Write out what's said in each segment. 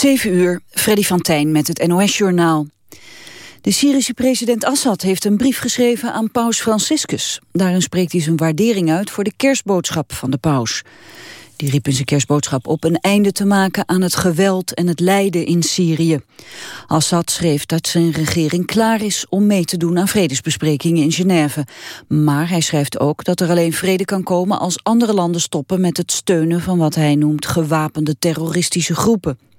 7 uur, Freddy van Tijn met het NOS-journaal. De Syrische president Assad heeft een brief geschreven aan paus Franciscus. Daarin spreekt hij zijn waardering uit voor de kerstboodschap van de paus. Die riep in zijn kerstboodschap op een einde te maken aan het geweld en het lijden in Syrië. Assad schreef dat zijn regering klaar is om mee te doen aan vredesbesprekingen in Genève. Maar hij schrijft ook dat er alleen vrede kan komen als andere landen stoppen met het steunen van wat hij noemt gewapende terroristische groepen.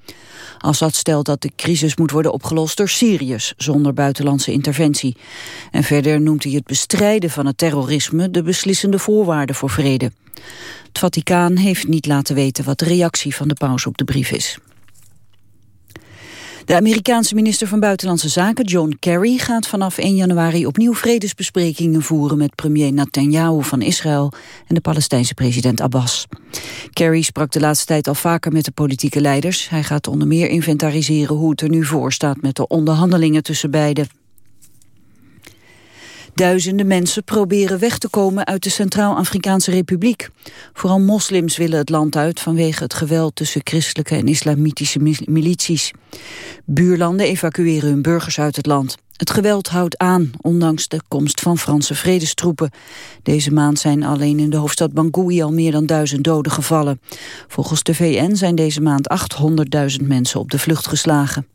Assad stelt dat de crisis moet worden opgelost door Syriërs, zonder buitenlandse interventie. En verder noemt hij het bestrijden van het terrorisme de beslissende voorwaarde voor vrede. Het Vaticaan heeft niet laten weten wat de reactie van de paus op de brief is. De Amerikaanse minister van Buitenlandse Zaken, John Kerry, gaat vanaf 1 januari opnieuw vredesbesprekingen voeren met premier Netanyahu van Israël en de Palestijnse president Abbas. Kerry sprak de laatste tijd al vaker met de politieke leiders. Hij gaat onder meer inventariseren hoe het er nu voor staat met de onderhandelingen tussen beiden. Duizenden mensen proberen weg te komen uit de Centraal-Afrikaanse Republiek. Vooral moslims willen het land uit vanwege het geweld tussen christelijke en islamitische milities. Buurlanden evacueren hun burgers uit het land. Het geweld houdt aan, ondanks de komst van Franse vredestroepen. Deze maand zijn alleen in de hoofdstad Bangui al meer dan duizend doden gevallen. Volgens de VN zijn deze maand 800.000 mensen op de vlucht geslagen.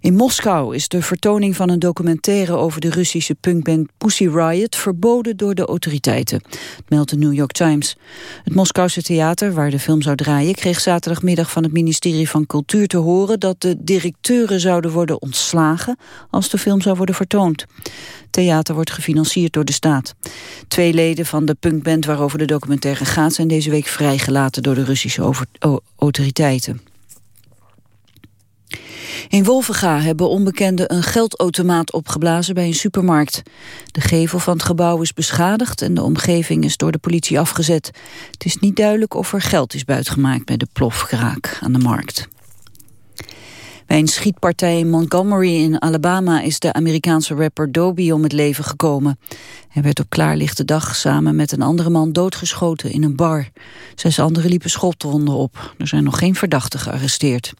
In Moskou is de vertoning van een documentaire over de Russische punkband Pussy Riot verboden door de autoriteiten. Meldt de New York Times. Het Moskouse theater, waar de film zou draaien, kreeg zaterdagmiddag van het ministerie van Cultuur te horen dat de directeuren zouden worden ontslagen als de film zou worden vertoond. Theater wordt gefinancierd door de staat. Twee leden van de punkband waarover de documentaire gaat zijn deze week vrijgelaten door de Russische autoriteiten. In Wolvenga hebben onbekenden een geldautomaat opgeblazen bij een supermarkt. De gevel van het gebouw is beschadigd en de omgeving is door de politie afgezet. Het is niet duidelijk of er geld is buitgemaakt bij de plofkraak aan de markt. Bij een schietpartij in Montgomery in Alabama is de Amerikaanse rapper Dobie om het leven gekomen. Hij werd op klaarlichte dag samen met een andere man doodgeschoten in een bar. Zes anderen liepen schotwonden op. Er zijn nog geen verdachten gearresteerd.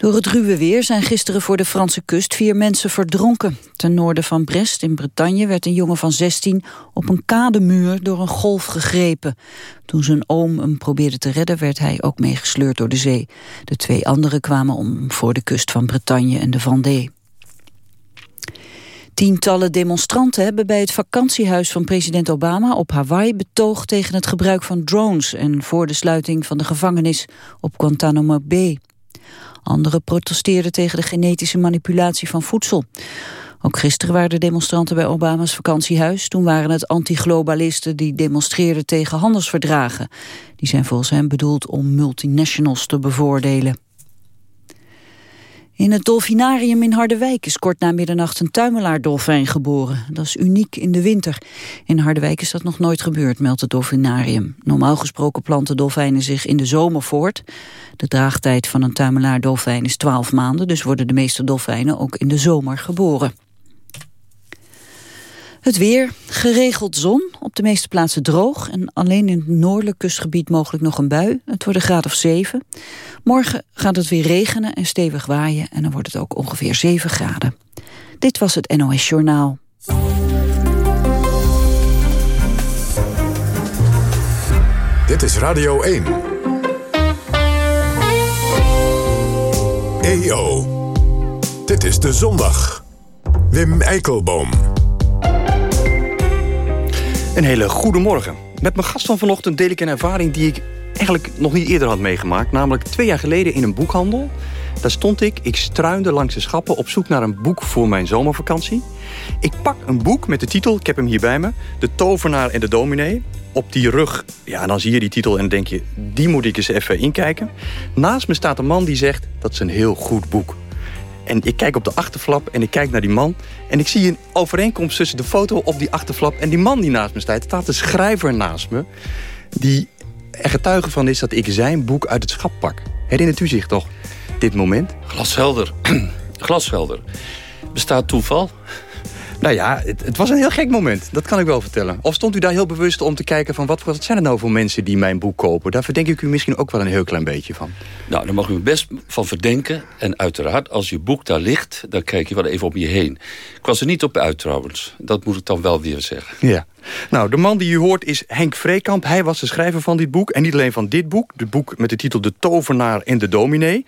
Door het ruwe weer zijn gisteren voor de Franse kust vier mensen verdronken. Ten noorden van Brest in Bretagne werd een jongen van 16 op een kademuur door een golf gegrepen. Toen zijn oom hem probeerde te redden werd hij ook meegesleurd door de zee. De twee anderen kwamen om voor de kust van Bretagne en de Vendée. Tientallen demonstranten hebben bij het vakantiehuis van president Obama op Hawaii betoogd tegen het gebruik van drones en voor de sluiting van de gevangenis op Guantanamo Bay. Anderen protesteerden tegen de genetische manipulatie van voedsel. Ook gisteren waren de demonstranten bij Obama's vakantiehuis. Toen waren het antiglobalisten die demonstreerden tegen handelsverdragen. Die zijn volgens hem bedoeld om multinationals te bevoordelen. In het dolfinarium in Harderwijk is kort na middernacht een tuimelaardolfijn geboren. Dat is uniek in de winter. In Harderwijk is dat nog nooit gebeurd, meldt het dolfinarium. Normaal gesproken planten dolfijnen zich in de zomer voort. De draagtijd van een tuimelaardolfijn is 12 maanden, dus worden de meeste dolfijnen ook in de zomer geboren. Het weer, geregeld zon, op de meeste plaatsen droog... en alleen in het noordelijk kustgebied mogelijk nog een bui. Het wordt een graad of 7. Morgen gaat het weer regenen en stevig waaien... en dan wordt het ook ongeveer 7 graden. Dit was het NOS Journaal. Dit is Radio 1. EO. Dit is de zondag. Wim Eikelboom. Een hele goede morgen. Met mijn gast van vanochtend deel ik een ervaring die ik eigenlijk nog niet eerder had meegemaakt. Namelijk twee jaar geleden in een boekhandel. Daar stond ik, ik struinde langs de schappen op zoek naar een boek voor mijn zomervakantie. Ik pak een boek met de titel, ik heb hem hier bij me... De tovenaar en de dominee. Op die rug, ja, dan zie je die titel en denk je... die moet ik eens even inkijken. Naast me staat een man die zegt, dat is een heel goed boek. En ik kijk op de achterflap en ik kijk naar die man. En ik zie een overeenkomst tussen de foto op die achterflap... en die man die naast me staat. Er staat een schrijver naast me... die er getuige van is dat ik zijn boek uit het schap pak. Herinnert u zich toch dit moment? Glashelder. Glashelder. Bestaat toeval? Nou ja, het, het, was een heel gek moment. Dat kan ik wel vertellen. Of stond u daar heel bewust om te kijken van... wat, wat zijn er nou voor mensen die mijn boek kopen? Daar verdenk ik u misschien ook wel een heel klein beetje van. Nou, daar mag u best van verdenken. En uiteraard, als je boek daar ligt... dan kijk je wel even om je heen. Ik was er niet op uit trouwens. Dat moet ik dan wel weer zeggen. Ja. Nou, de man die u hoort is Henk Vreekamp. Hij was de schrijver van dit boek. En niet alleen van dit boek. Het boek met de titel De Tovenaar en de Dominee.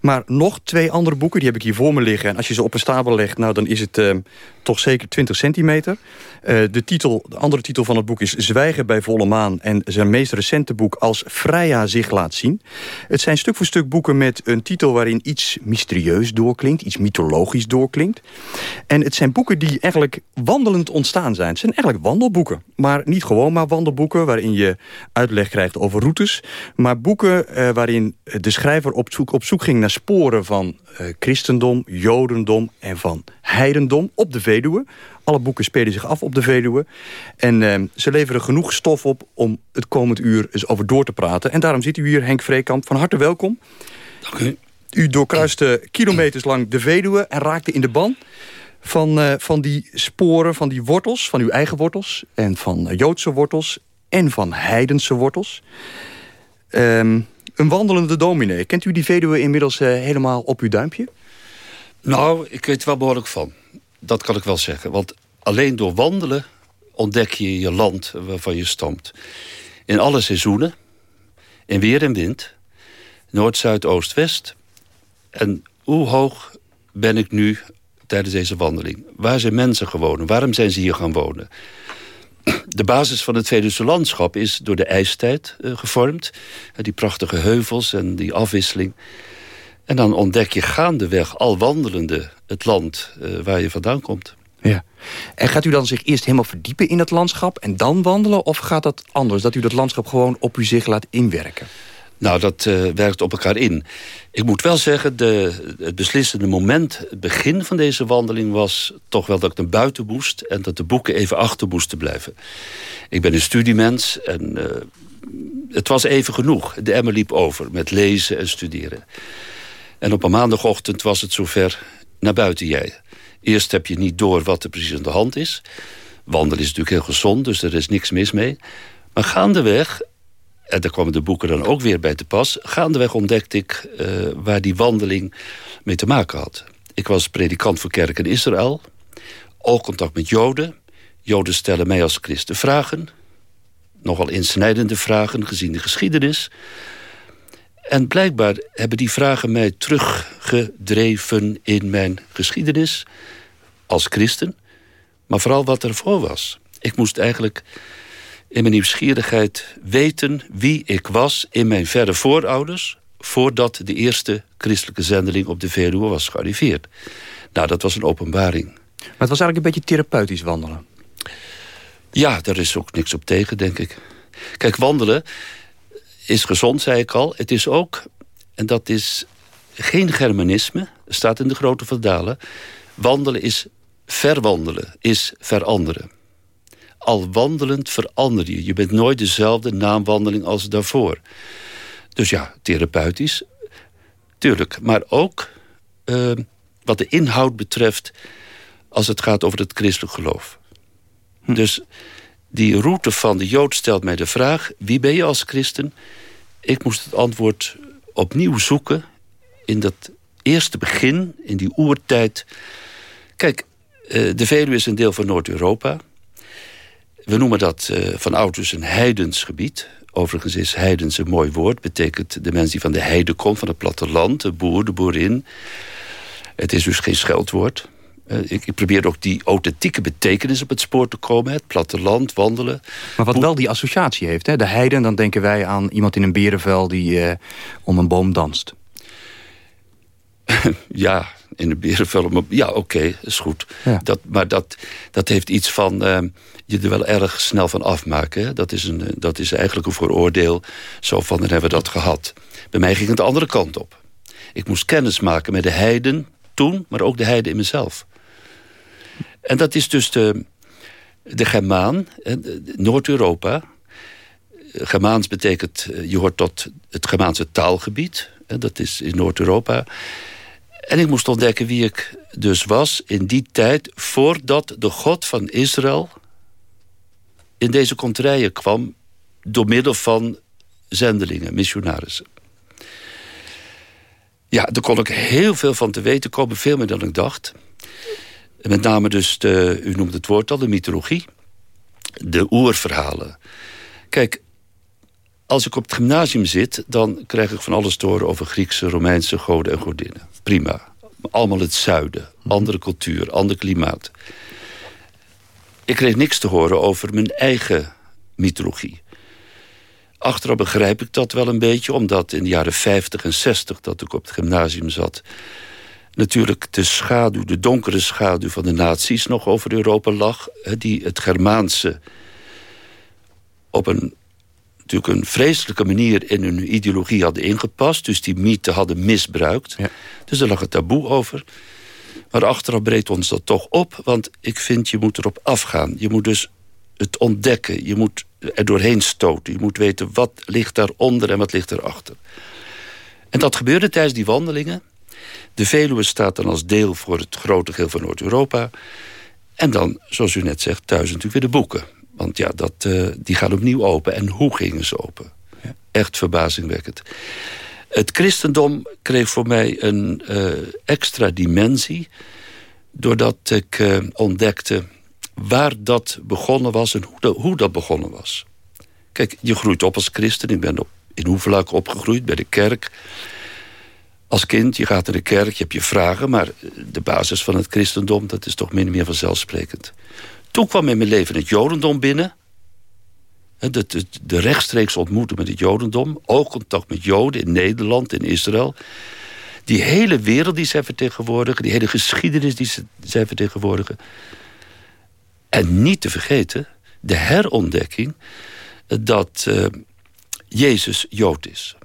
Maar nog twee andere boeken. Die heb ik hier voor me liggen. En als je ze op een stapel legt, nou, dan is het uh, toch zeker 20 centimeter. Uh, de, titel, de andere titel van het boek is Zwijgen bij volle maan. En zijn meest recente boek Als Freya zich laat zien. Het zijn stuk voor stuk boeken met een titel waarin iets mysterieus doorklinkt. Iets mythologisch doorklinkt. En het zijn boeken die eigenlijk wandelend ontstaan zijn. Het zijn eigenlijk wandelboeken boeken. Maar niet gewoon maar wandelboeken waarin je uitleg krijgt over routes. Maar boeken eh, waarin de schrijver op zoek, op zoek ging naar sporen van eh, christendom, jodendom en van heidendom op de Veluwe. Alle boeken spelen zich af op de Veluwe. En eh, ze leveren genoeg stof op om het komend uur eens over door te praten. En daarom zit u hier, Henk Vreekamp. Van harte welkom. Dank u. U doorkruiste kilometers lang de Veluwe en raakte in de ban van, uh, van die sporen, van die wortels, van uw eigen wortels... en van Joodse wortels en van heidense wortels. Um, een wandelende dominee. Kent u die Veluwe inmiddels uh, helemaal op uw duimpje? Nou, ik weet wel behoorlijk van. Dat kan ik wel zeggen. Want alleen door wandelen ontdek je je land waarvan je stamt. In alle seizoenen, in weer en wind, noord, zuid, oost, west. En hoe hoog ben ik nu tijdens deze wandeling. Waar zijn mensen gewonnen? Waarom zijn ze hier gaan wonen? De basis van het Veluwse landschap is door de ijstijd uh, gevormd. Uh, die prachtige heuvels en die afwisseling. En dan ontdek je gaandeweg, al wandelende, het land uh, waar je vandaan komt. Ja. En gaat u dan zich eerst helemaal verdiepen in het landschap en dan wandelen? Of gaat dat anders, dat u dat landschap gewoon op u zich laat inwerken? Nou, dat uh, werkt op elkaar in. Ik moet wel zeggen, de, het beslissende moment... het begin van deze wandeling was toch wel dat ik naar buiten moest... en dat de boeken even achter moesten blijven. Ik ben een studiemens en uh, het was even genoeg. De emmer liep over met lezen en studeren. En op een maandagochtend was het zover naar buiten jij. Eerst heb je niet door wat er precies aan de hand is. Wandelen is natuurlijk heel gezond, dus er is niks mis mee. Maar gaandeweg en daar kwamen de boeken dan ook weer bij te pas. Gaandeweg ontdekte ik uh, waar die wandeling mee te maken had. Ik was predikant voor kerk in Israël. Oogcontact met Joden. Joden stellen mij als christen vragen. Nogal insnijdende vragen gezien de geschiedenis. En blijkbaar hebben die vragen mij teruggedreven in mijn geschiedenis. Als christen. Maar vooral wat ervoor was. Ik moest eigenlijk in mijn nieuwsgierigheid weten wie ik was in mijn verre voorouders... voordat de eerste christelijke zendeling op de Veluwe was gearriveerd. Nou, dat was een openbaring. Maar het was eigenlijk een beetje therapeutisch wandelen. Ja, daar is ook niks op tegen, denk ik. Kijk, wandelen is gezond, zei ik al. Het is ook, en dat is geen germanisme, staat in de grote verdalen... wandelen is verwandelen, is veranderen al wandelend verander je. Je bent nooit dezelfde naamwandeling als daarvoor. Dus ja, therapeutisch, tuurlijk. Maar ook uh, wat de inhoud betreft... als het gaat over het christelijk geloof. Hm. Dus die route van de Jood stelt mij de vraag... wie ben je als christen? Ik moest het antwoord opnieuw zoeken... in dat eerste begin, in die oertijd. Kijk, uh, de Veluwe is een deel van Noord-Europa... We noemen dat uh, van ouders een heidens gebied. Overigens is heidens een mooi woord. Betekent de mens die van de heide komt, van het platteland. De boer, de boerin. Het is dus geen scheldwoord. Uh, ik, ik, probeer ook die authentieke betekenis op het spoor te komen. Het platteland, wandelen. Maar wat wel die associatie heeft. Hè? De heiden, dan denken wij aan iemand in een berenvel... die uh, om een boom danst. ja, in de berenvel. Ja, oké, okay, is goed. Ja. Dat, maar dat, dat heeft iets van... Uh, je er wel erg snel van afmaken. Dat is, een, dat is eigenlijk een vooroordeel. Zo van, dan hebben we dat gehad. Bij mij ging het de andere kant op. Ik moest kennis maken met de heiden toen, maar ook de heiden in mezelf. En dat is dus de, de Germaan, Noord-Europa. Germaans betekent, je hoort tot het Germaanse taalgebied. Dat is in Noord-Europa. En ik moest ontdekken wie ik dus was in die tijd... voordat de God van Israël in deze contraien kwam... door middel van zendelingen, missionarissen. Ja, daar kon ik heel veel van te weten komen, veel meer dan ik dacht. Met name dus, de, u noemt het woord al, de mythologie. De oerverhalen. Kijk, als ik op het gymnasium zit... dan krijg ik van alles te horen over Griekse, Romeinse goden en godinnen. Prima. Allemaal het zuiden. Andere cultuur, ander klimaat. Ik kreeg niks te horen over mijn eigen mythologie. Achteraf begrijp ik dat wel een beetje... omdat in de jaren 50 en 60 dat ik op het gymnasium zat... natuurlijk de schaduw, de donkere schaduw van de nazi's nog over Europa lag... die het Germaanse op een, natuurlijk een vreselijke manier... in hun ideologie hadden ingepast. Dus die mythe hadden misbruikt. Ja. Dus daar lag het taboe over. Maar achteraf breekt ons dat toch op. Want ik vind, je moet erop afgaan. Je moet dus het ontdekken. Je moet er doorheen stoten. Je moet weten wat ligt daaronder en wat ligt erachter. En dat gebeurde tijdens die wandelingen. De Veluwe staat dan als deel voor het grote geheel van Noord-Europa. En dan, zoals u net zegt, thuis natuurlijk weer de boeken. Want ja, dat, uh, die gaan opnieuw open. En hoe gingen ze open? Ja. Echt verbazingwekkend. Het christendom kreeg voor mij een uh, extra dimensie... doordat ik uh, ontdekte waar dat begonnen was en hoe dat, hoe dat begonnen was. Kijk, je groeit op als christen. Ik ben op, in Hoevelaak opgegroeid, bij de kerk. Als kind, je gaat naar de kerk, je hebt je vragen... maar de basis van het christendom, dat is toch min of meer vanzelfsprekend. Toen kwam in mijn leven het jodendom binnen. De, de, de rechtstreeks ontmoeten met het jodendom. Oogcontact met joden in Nederland, in Israël. Die hele wereld die zij vertegenwoordigen... die hele geschiedenis die zij vertegenwoordigen... En niet te vergeten, de herontdekking dat uh, Jezus Jood is.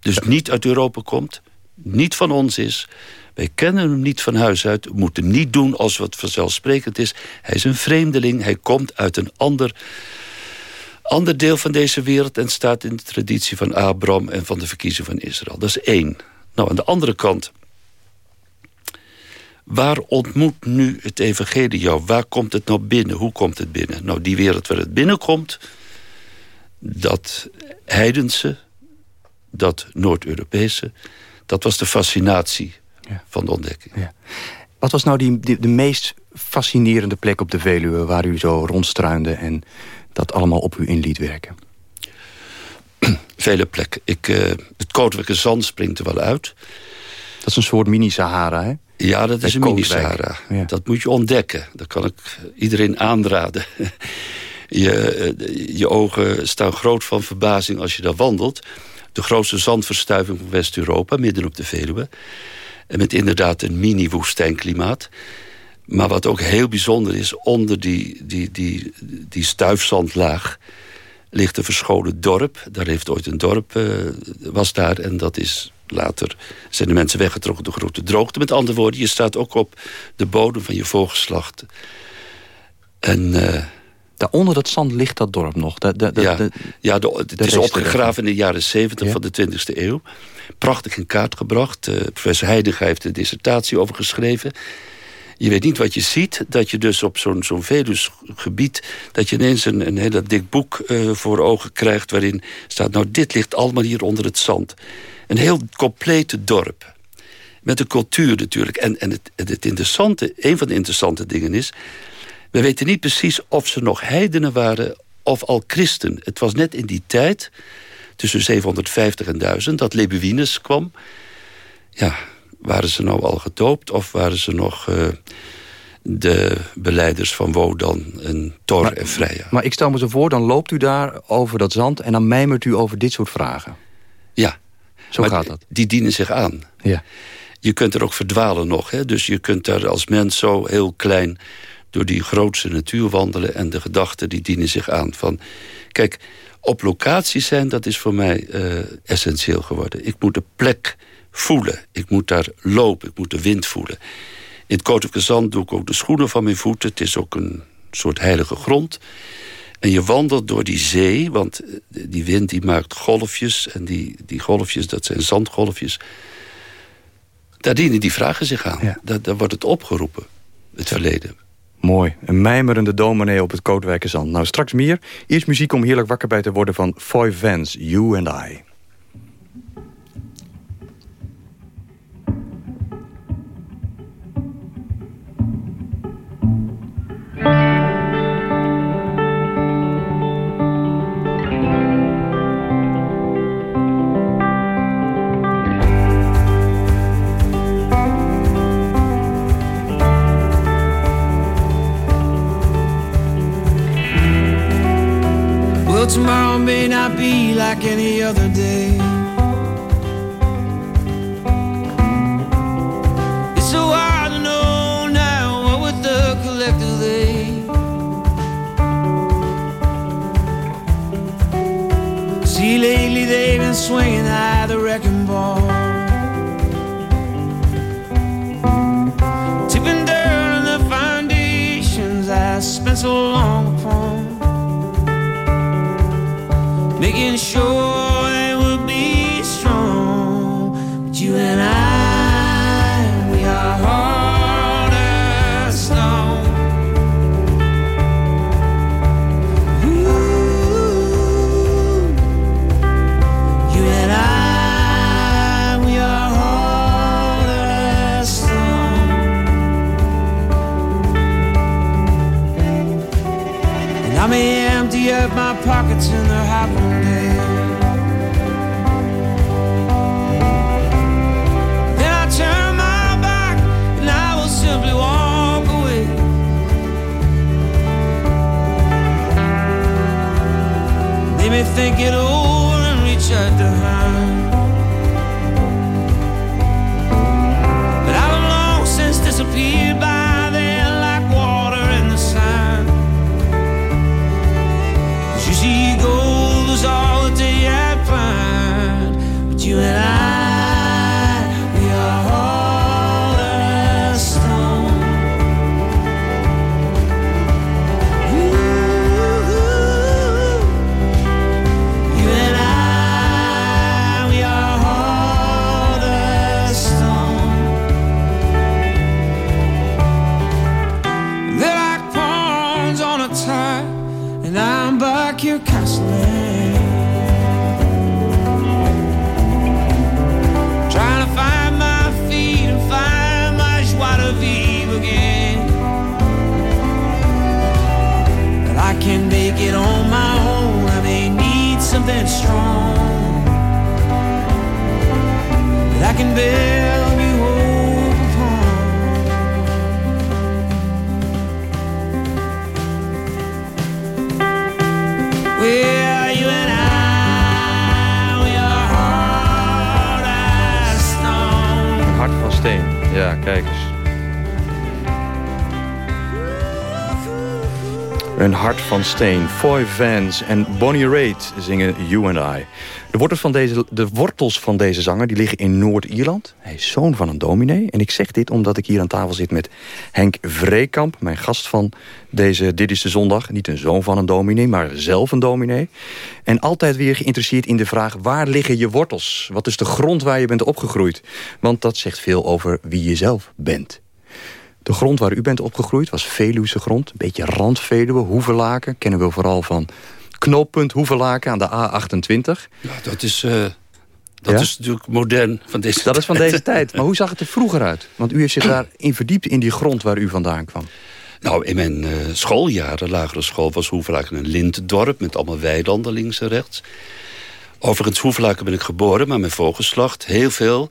Dus niet uit Europa komt, niet van ons is. Wij kennen hem niet van huis uit. We moeten niet doen als wat vanzelfsprekend is. Hij is een vreemdeling, hij komt uit een ander, ander deel van deze wereld... en staat in de traditie van Abraham en van de verkiezing van Israël. Dat is één. Nou, aan de andere kant Waar ontmoet nu het evangelie jou? Waar komt het nou binnen? Hoe komt het binnen? Nou, die wereld waar het binnenkomt... dat heidense, dat Noord-Europese... dat was de fascinatie ja. van de ontdekking. Ja. Wat was nou die, die, de meest fascinerende plek op de Veluwe... waar u zo rondstruinde en dat allemaal op u in liet werken? Vele plekken. Ik, uh, het Koninklijke Zand springt er wel uit. Dat is een soort mini-Sahara, hè? Ja, dat is een mini-Sahara. Dat moet je ontdekken. Dat kan ik iedereen aanraden. je, je ogen staan groot van verbazing als je daar wandelt. De grootste zandverstuiving van West-Europa, midden op de Veluwe. En met inderdaad een mini-woestijnklimaat. Maar wat ook heel bijzonder is, onder die, die, die, die stuifzandlaag ligt een verscholen dorp. Daar heeft ooit een dorp, uh, was daar, en dat is Later zijn de mensen weggetrokken door grote droogte. Met andere woorden, je staat ook op de bodem van je voorgeslacht. En... Uh, Daaronder dat zand ligt dat dorp nog. De, de, ja, ja het is opgegraven in de jaren 70 van de 20e eeuw. Prachtig in kaart gebracht. Uh, professor Heidegger heeft een dissertatie over geschreven. Je weet niet wat je ziet. Dat je dus op zo'n zo'n gebied... dat je ineens een, een heel dik boek uh, voor ogen krijgt... waarin staat, nou dit ligt allemaal hier onder het zand. Een heel complete dorp. Met een cultuur natuurlijk. En, en het, het interessante, een van de interessante dingen is... we weten niet precies of ze nog heidenen waren of al christen. Het was net in die tijd, tussen 750 en 1000, dat Lebuinus kwam. Ja, waren ze nou al gedoopt of waren ze nog... Uh, de beleiders van Wodan en Thor en Freya. Maar ik stel me zo voor, dan loopt u daar over dat zand... en dan mijmert u over dit soort vragen. Ja, zo gaat dat. Die dienen zich aan. Ja. Je kunt er ook verdwalen nog. Hè? Dus je kunt daar als mens zo heel klein door die grootste natuur wandelen... en de gedachten die dienen zich aan. Van, kijk, op locatie zijn, dat is voor mij uh, essentieel geworden. Ik moet de plek voelen. Ik moet daar lopen. Ik moet de wind voelen. In het Koninklijke Zand doe ik ook de schoenen van mijn voeten. Het is ook een soort heilige grond. En je wandelt door die zee, want eh, die wind die maakt golfjes. En die, die golfjes, dat zijn zandgolfjes. Daar dienen die vragen zich aan. Ja. Daar, daar, wordt het opgeroepen, het verleden. Mooi. Een mijmerende dominee op het Kootwijkerzand. Nou, straks meer. Eerst muziek om heerlijk wakker bij te worden van Foy Vance, You and I. steen. Foy Vance en Bonnie Raitt zingen You and I. De wortels van deze, de wortels van deze zanger die liggen in Noord-Ierland. Hij is zoon van een dominee. En ik zeg dit omdat ik hier aan tafel zit met Henk Vreekamp... mijn gast van deze Dit is de Zondag. Niet een zoon van een dominee, maar zelf een dominee. En altijd weer geïnteresseerd in de vraag... waar liggen je wortels? Wat is de grond waar je bent opgegroeid? Want dat zegt veel over wie je zelf bent. De grond waar u bent opgegroeid was Veluwse grond. Een beetje randveluwe, Hoevelaken. Kennen we vooral van knooppunt Hoevelaken aan de A28. Ja, dat is... Uh, dat is natuurlijk modern van deze Dat is van deze tijd. Maar hoe zag het er vroeger uit? Want u heeft zich daarin verdiept in die grond waar u vandaan kwam. Nou, in mijn uh, schooljaren, lagere school, was Hoevelaken een lintdorp... met allemaal weilanden links en rechts. Overigens, Hoevelaken ben ik geboren, maar mijn voorgeslacht, heel veel...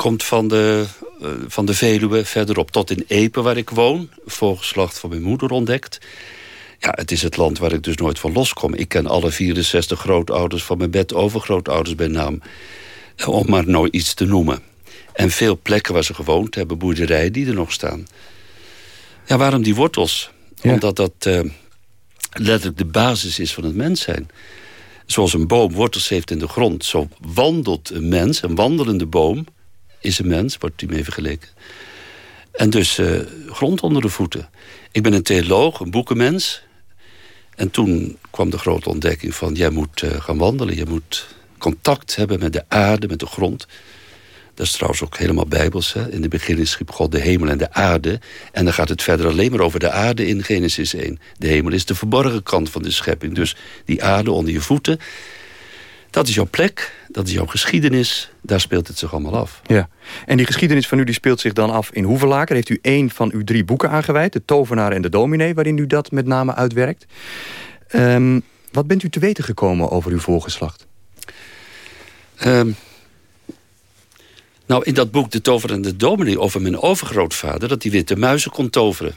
komt van de, uh, van de Veluwe verderop tot in Epe, waar ik woon. Voorgeslacht van mijn moeder ontdekt. Ja, het is het land waar ik dus nooit van loskom. Ik ken alle 64 grootouders van mijn bed overgrootouders bij naam. Eh, om maar nooit iets te noemen. En veel plekken waar ze gewoond hebben, boerderijen die er nog staan. Ja, waarom die wortels? Omdat dat uh, letterlijk de basis is van het mens zijn. Zoals een boom wortels heeft in de grond, zo wandelt een mens. Een wandelende boom is een mens, wordt die mee vergeleken. En dus uh, grond onder de voeten. Ik ben een theoloog, een boekenmens. En toen kwam de grote ontdekking van... jij moet uh, gaan wandelen, je moet contact hebben met de aarde, met de grond. Dat is trouwens ook helemaal bijbels. Hè? In de beginning schiep God de hemel en de aarde. En dan gaat het verder alleen maar over de aarde in Genesis 1. De hemel is de verborgen kant van de schepping. Dus die aarde onder je voeten... Dat is jouw plek, dat is jouw geschiedenis. Daar speelt het zich allemaal af. Ja. En die geschiedenis van u die speelt zich dan af in Hoevelaken. Heeft u één van uw drie boeken aangeweid. De Tovenaar en de Dominee, waarin u dat met name uitwerkt. Um, wat bent u te weten gekomen over uw voorgeslacht? Um, nou, in dat boek De Tover en de Dominee over mijn overgrootvader... dat hij witte muizen kon toveren.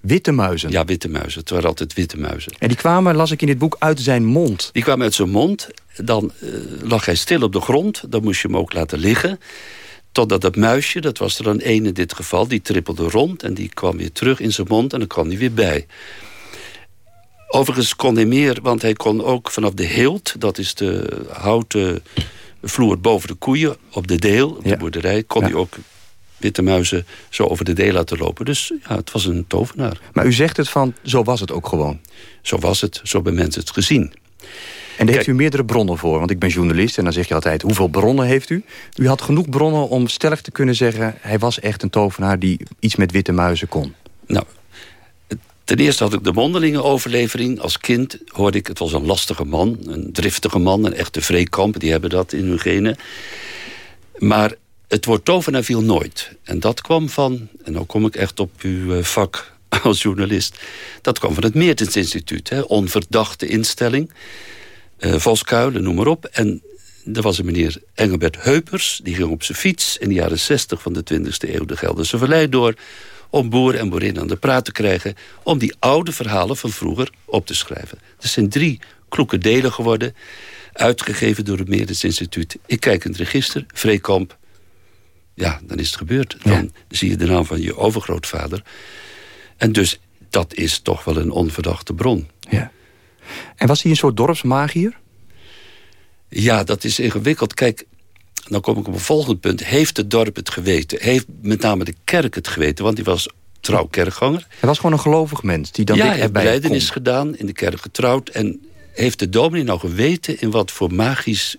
Witte muizen? Ja, witte muizen. Het waren altijd witte muizen. En die kwamen, las ik in dit boek, uit zijn mond? Die kwamen uit zijn mond. Dan uh, lag hij stil op de grond. Dan moest je hem ook laten liggen. Totdat dat muisje, dat was er dan één in dit geval... die trippelde rond en die kwam weer terug in zijn mond... en dan kwam hij weer bij. Overigens kon hij meer, want hij kon ook vanaf de hilt... dat is de houten vloer boven de koeien op de deel, op de boerderij... kon hij ook witte muizen zo over de deel laten lopen. Dus ja, het was een tovenaar. Maar u zegt het van, zo was het ook gewoon? Zo was het, zo hebben mensen het gezien. En daar heeft u meerdere bronnen voor? Want ik ben journalist en dan zeg je altijd... hoeveel bronnen heeft u? U had genoeg bronnen om stellig te kunnen zeggen... hij was echt een tovenaar die iets met witte muizen kon. Nou, ten eerste had ik de mondelinge overlevering. Als kind hoorde ik, het was een lastige man, een driftige man... een echte vreekamp, die hebben dat in hun genen. Maar het woord tovenaar viel nooit. En dat kwam van, en nu kom ik echt op uw eh, vak als journalist... dat kwam van het Meertens Instituut, hè, onverdachte instelling. Uh, Valskuilen, noem maar op. En er was een meneer Engelbert Heupers... die ging op zijn fiets in de jaren 60 van de 20e eeuw... de Gelderse Vallei door... om boer en boerin aan de praat te krijgen... om die oude verhalen van vroeger op te schrijven. Er zijn drie kloeke delen geworden... uitgegeven door het Meertens Instituut. Ik kijk in het register, Vreekamp ja, dan is het gebeurd. Dan zie je de naam van je overgrootvader. En dus dat is toch wel een onverdachte bron. Ja. En was hij een soort dorpsmagier? Ja, dat is ingewikkeld. Kijk, dan kom ik op een volgend punt. Heeft het dorp het geweten? Heeft met name de kerk het geweten? Want die was trouw kerkganger. Hij was gewoon een gelovig mens die dan ja, hij heeft gedaan, in de kerk getrouwd. En heeft de dominee nou geweten in wat voor magisch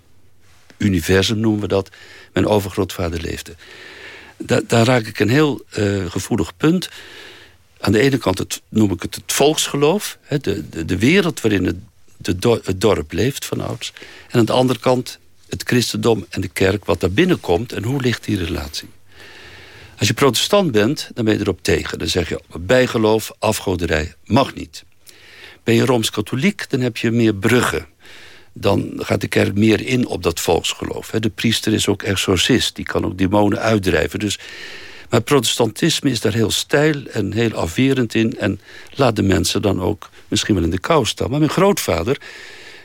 universum noemen we dat mijn overgrootvader leefde. daar raak ik een heel uh, gevoelig punt. Aan de ene kant het, noem ik het het volksgeloof. Hè, de, de, de, wereld waarin het, de, het dorp leeft van ouds. En aan de andere kant het christendom en de kerk, wat daar binnenkomt... en hoe ligt die relatie. Als je protestant bent, dan ben je erop tegen. Dan zeg je bijgeloof, afgoderij, mag niet. Ben je Rooms-Katholiek, dan heb je meer bruggen dan gaat de kerk meer in op dat volksgeloof. De priester is ook exorcist, die kan ook demonen uitdrijven. Dus, maar protestantisme is daar heel stijl en heel afwerend in... en laat de mensen dan ook misschien wel in de kou staan. Maar mijn grootvader,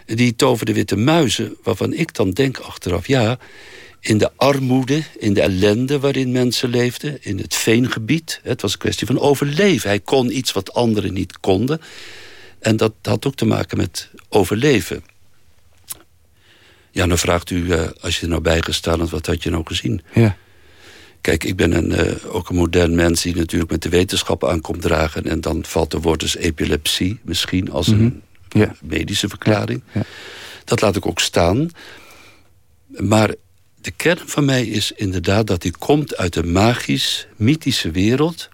die toverde witte muizen... waarvan ik dan denk achteraf, ja... in de armoede, in de ellende waarin mensen leefden... in het veengebied, het was een kwestie van overleven. Hij kon iets wat anderen niet konden... En dat had ook te maken met overleven. Ja, dan vraagt u, uh, als je er nou bij gestaan wat had je nou gezien? Ja. Kijk, ik ben een, uh, ook een modern mens die natuurlijk met de wetenschap aankomt dragen. En dan valt de woord dus epilepsie misschien als een mhm. medische verklaring. Ja. Dat laat ik ook staan. Maar de kern van mij is inderdaad dat hij komt uit een magisch, mythische wereld...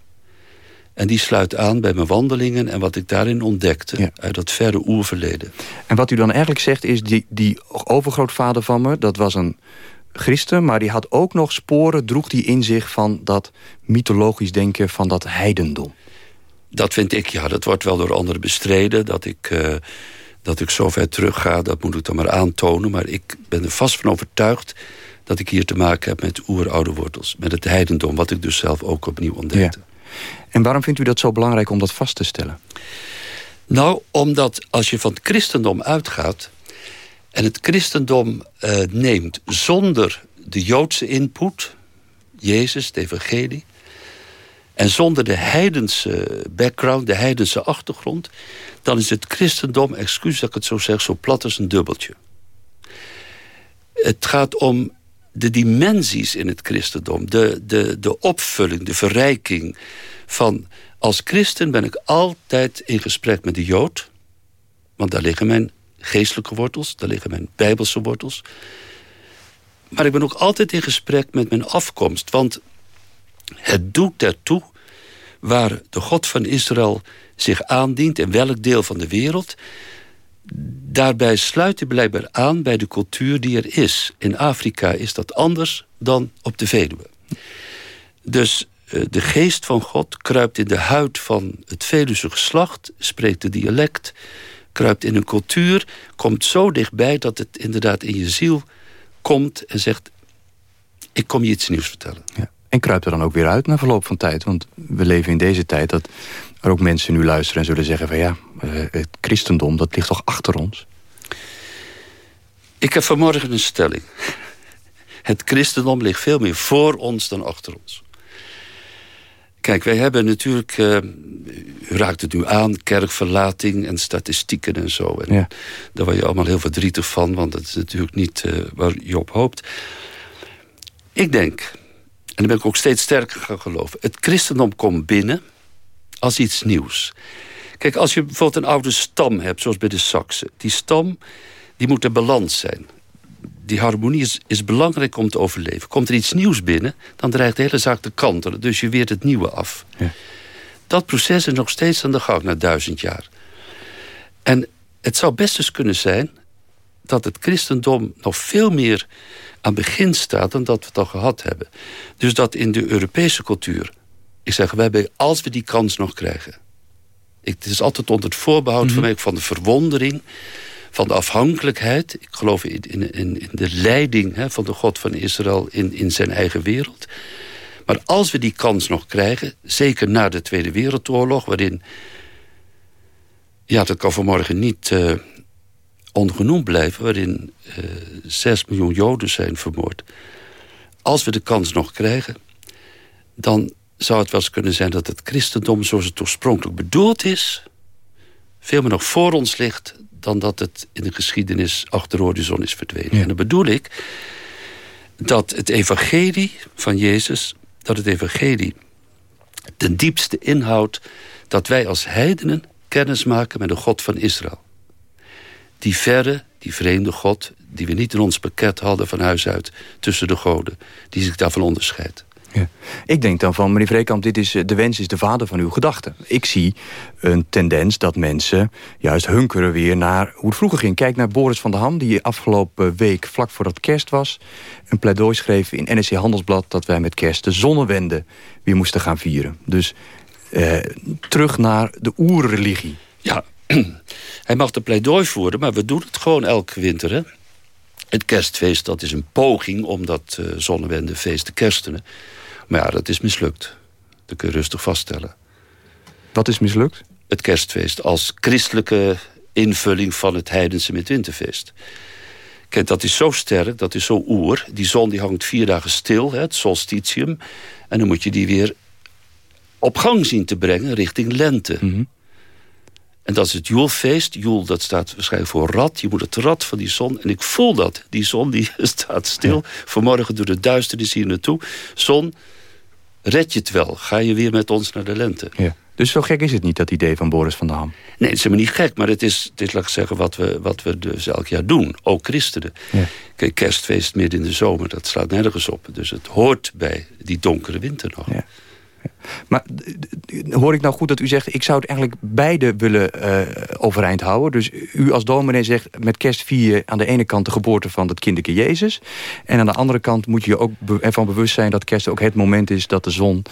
En die sluit aan bij mijn wandelingen en wat ik daarin ontdekte... uit dat verre oerverleden. En wat u dan eigenlijk zegt is, die, die overgrootvader van me... dat was een christen, maar die had ook nog sporen... droeg die in zich van dat mythologisch denken van dat heidendom. Dat vind ik, ja. Dat wordt wel door anderen bestreden. Dat ik, uh, dat ik zo ver terug ga, dat moet ik dan maar aantonen. Maar ik ben er vast van overtuigd dat ik hier te maken heb met oeroude wortels. Met het heidendom, wat ik dus zelf ook opnieuw ontdekte. En waarom vindt u dat zo belangrijk om dat vast te stellen? Nou, omdat als je van het christendom uitgaat... en het christendom uh, neemt zonder de Joodse input... Jezus, de evangelie... en zonder de heidense background, de heidense achtergrond... dan is het christendom, excuus dat ik het zo zeg... zo plat als een dubbeltje. Het gaat om de dimensies in het christendom. De, de, de opvulling, de verrijking van... als christen ben ik altijd in gesprek met de Jood. Want daar liggen mijn geestelijke wortels, daar liggen mijn bijbelse wortels. Maar ik ben ook altijd in gesprek met mijn afkomst. Want het doet ertoe waar de God van Israël zich aandient... in welk deel van de wereld... daarbij sluit hij blijkbaar aan bij de cultuur die er is. In Afrika is dat anders dan op de Veluwe. Dus eh, de geest van God kruipt in de huid van het Veluwse geslacht... spreekt de dialect, kruipt in een cultuur... komt zo dichtbij dat het inderdaad in je ziel komt en zegt... ik kom je iets nieuws vertellen. Ja. En kruipt er dan ook weer uit na verloop van tijd. Want we leven in deze tijd dat er ook mensen nu luisteren en zullen zeggen van ja, eh, het christendom dat ligt toch achter ons? Ik heb vanmorgen een stelling. Het christendom ligt veel meer voor ons dan achter ons. Kijk, wij hebben natuurlijk, uh, u raakt het nu aan, kerkverlating en statistieken en zo. En ja. Daar word je allemaal heel verdrietig van, want dat is natuurlijk niet uh, waar je op hoopt. Ik denk en daar ben ik ook steeds sterker gaan geloven. Het christendom komt binnen als iets nieuws. Kijk, als je bijvoorbeeld een oude stam hebt, zoals bij de Saksen. Die stam, die moet in balans zijn. Die harmonie is, is belangrijk om te overleven. Komt er iets nieuws binnen, dan dreigt de hele zaak te kantelen. Dus je weert het nieuwe af. Ja. Dat proces is nog steeds aan de gang na duizend jaar. En het zou best eens kunnen zijn dat het christendom nog veel meer aan het begin staat dan dat we het al gehad hebben. Dus dat in de Europese cultuur, ik zeg, wij hebben, als we die kans nog krijgen. Ik, het is altijd onder het voorbehoud van, mhm. mij, van de verwondering, van de afhankelijkheid. Ik geloof in, in, in de leiding hè, van de God van Israël in, in zijn eigen wereld. Maar als we die kans nog krijgen, zeker na de Tweede Wereldoorlog, waarin ja, dat kan vanmorgen niet uh, ongenoemd blijven... waarin uh, eh, 6 miljoen Joden zijn vermoord. Als we de kans nog krijgen... dan zou het wel eens kunnen zijn dat het christendom... zoals het oorspronkelijk bedoeld is... veel meer nog voor ons ligt... dan dat het in de geschiedenis achter de horizon is verdwenen. En dan bedoel ik dat het evangelie van Jezus... dat het evangelie ten diepste inhoudt... dat wij als heidenen kennis maken met de God van Israël die verre, die vreemde God... die we niet in ons pakket hadden van huis uit tussen de goden... die zich daarvan onderscheidt. Ik denk dan van, meneer Vreekamp, dit is, de wens is de vader van uw gedachten. Ik zie een tendens dat mensen juist hunkeren weer naar hoe het vroeger ging. Kijk naar Boris van der Ham, die afgelopen week, vlak voordat kerst was... een pleidooi schreef in NSC Handelsblad... dat wij met kerst de zonnewende weer moesten gaan vieren. Dus eh, terug naar de oerreligie. Ja, hij mag de pleidooi voeren, maar we doen het gewoon elke winter. Het kerstfeest, dat is een poging om dat uh, zonnewendefeest te kerstenen. Maar ja, dat is mislukt. Dat kun je rustig vaststellen. Wat is mislukt? Het kerstfeest als christelijke invulling van het heidense midwinterfeest. Kijk, dat is zo sterk, dat is zo oer. Die zon die hangt vier dagen stil, het solstitium. En dan moet je die weer op gang zien te brengen richting lente. Mm en dat is het Joelfeest. Joel, dat staat waarschijnlijk voor rad. Je moet het rad van die zon. En ik voel dat. Die zon die staat stil. Vanmorgen door de duisternis hier naartoe. Zon, red je het wel. Ga je weer met ons naar de lente. Ja. Dus zo gek is het niet, dat idee van Boris van der Ham? Nee, het is helemaal niet gek. Maar het is, het is laat ik zeggen, wat we, wat we dus elk jaar doen. Ook christenen. Ja. Kijk, kerstfeest midden in de zomer, dat slaat nergens op. Dus het hoort bij die donkere winter nog. Ja. Maar hoor ik nou goed dat u zegt... ik zou het eigenlijk beide willen uh, overeind houden. Dus u als dominee zegt... met kerst vier je aan de ene kant de geboorte van het kinderke Jezus... en aan de andere kant moet je ook ervan bewust zijn... dat kerst ook het moment is dat de zon...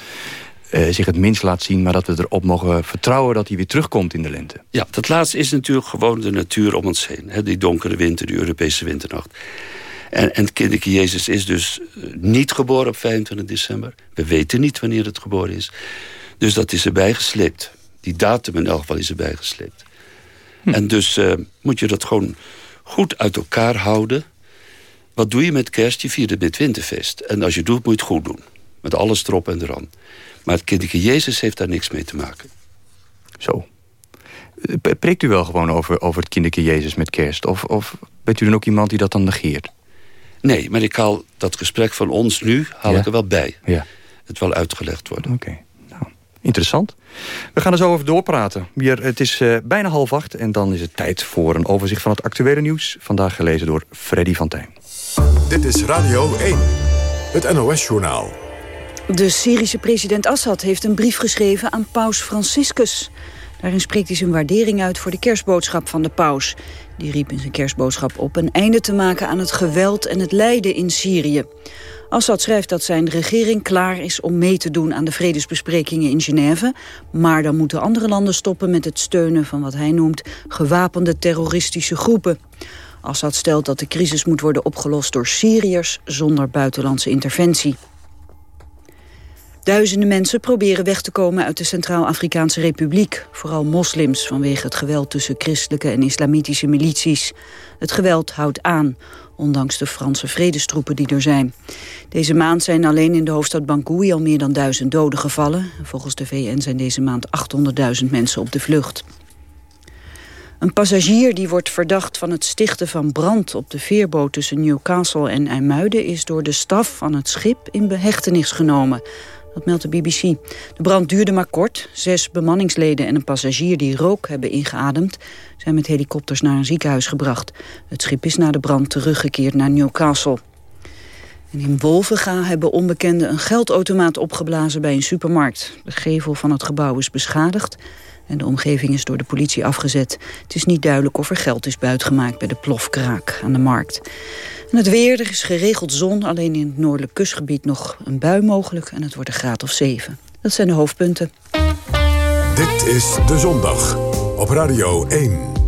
Uh, zich het minst laat zien, maar dat we erop mogen vertrouwen... dat hij weer terugkomt in de lente. Ja, dat laatste is natuurlijk gewoon de natuur om ons heen. Hè? Die donkere winter, die Europese winternacht. En, en het kinderke Jezus is dus eh, niet geboren op 25 december. We weten niet wanneer het geboren is. Dus dat is erbij gesleept. Die datum in elk geval is erbij gesleept. Hm. En dus uh, moet je dat gewoon goed uit elkaar houden. Wat doe je met kerst? Je viert het met winterfeest. En als je doet, moet je het goed doen. Met alles erop en eraan. Maar het kinderke Jezus heeft daar niks mee te maken. Zo. Preekt u wel gewoon over, over het kinderke Jezus met kerst? Of, of bent u dan ook iemand die dat dan negeert? Nee, maar ik haal dat gesprek van ons nu haal ik er wel bij. Ja. Het wel uitgelegd worden. Oké. Nou, interessant. We gaan er zo over doorpraten. Hier, het is uh, bijna half acht en dan is het tijd voor een overzicht van het actuele nieuws. Vandaag gelezen door Freddy van Tijn. Dit is Radio 1, het NOS-journaal. De Syrische president Assad heeft een brief geschreven aan paus Franciscus. Daarin spreekt hij zijn waardering uit voor de kerstboodschap van de paus. Die riep in zijn kerstboodschap op een einde te maken aan het geweld en het lijden in Syrië. Assad schrijft dat zijn regering klaar is om mee te doen aan de vredesbesprekingen in Genève. Maar dan moeten andere landen stoppen met het steunen van wat hij noemt gewapende terroristische groepen. Assad stelt dat de crisis moet worden opgelost door Syriërs zonder buitenlandse interventie. Duizenden mensen proberen weg te komen uit de Centraal-Afrikaanse Republiek. Vooral moslims vanwege het geweld tussen christelijke en islamitische milities. Het geweld houdt aan, ondanks de Franse vredestroepen die er zijn. Deze maand zijn alleen in de hoofdstad Bangui al meer dan duizend doden gevallen. Volgens de VN zijn deze maand 800.000 mensen op de vlucht. Een passagier die wordt verdacht van het stichten van brand op de veerboot tussen Newcastle en IJmuiden is door de staf van het schip in behechtenis genomen. Meldt de BBC. De brand duurde maar kort. Zes bemanningsleden en een passagier die rook hebben ingeademd... zijn met helikopters naar een ziekenhuis gebracht. Het schip is na de brand teruggekeerd naar Newcastle. In Wolvenga hebben onbekenden een geldautomaat opgeblazen bij een supermarkt. De gevel van het gebouw is beschadigd en de omgeving is door de politie afgezet. Het is niet duidelijk of er geld is buitgemaakt bij de plofkraak aan de markt. En het weer, er is geregeld zon, alleen in het noordelijk kustgebied nog een bui mogelijk... en het wordt een graad of 7. Dat zijn de hoofdpunten. Dit is De Zondag op Radio 1.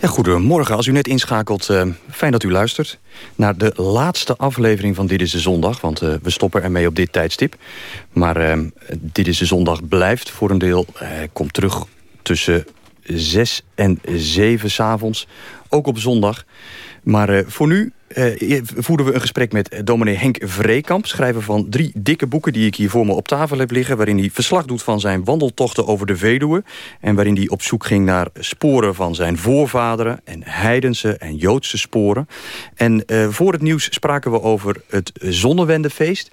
Ja, goedemorgen. Als u net inschakelt, uh, fijn dat u luistert... naar de laatste aflevering van Dit is de Zondag. Want uh, we stoppen ermee op dit tijdstip. Maar uh, Dit is de Zondag blijft voor een deel. komt terug tussen 6 en 7 s'avonds. Ook op zondag. Maar voor nu uh, voeren we een gesprek met dominee Henk Vreekamp... schrijver van drie dikke boeken die ik hier voor me op tafel heb liggen... waarin hij verslag doet van zijn wandeltochten over de Veluwe... en waarin hij op zoek ging naar sporen van zijn voorvaderen... en heidense en joodse sporen. En uh, voor het nieuws spraken we over het Zonnewendefeest.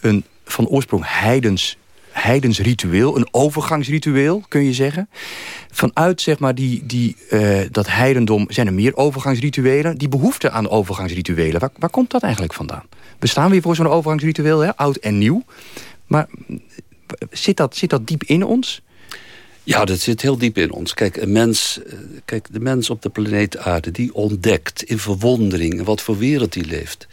Een van oorsprong heidens heidens ritueel, een overgangsritueel, kun je zeggen. Vanuit zeg maar, die, die, uh, dat heidendom zijn er meer overgangsrituelen. Die behoefte aan overgangsrituelen, waar, waar komt dat eigenlijk vandaan? We staan weer voor zo'n overgangsritueel, hè? oud en nieuw. Maar zit dat, zit dat diep in ons? Ja, dat zit heel diep in ons. Kijk, een mens, eh, kijk, de mens op de planeet aarde... die ontdekt in verwondering wat voor wereld die leeft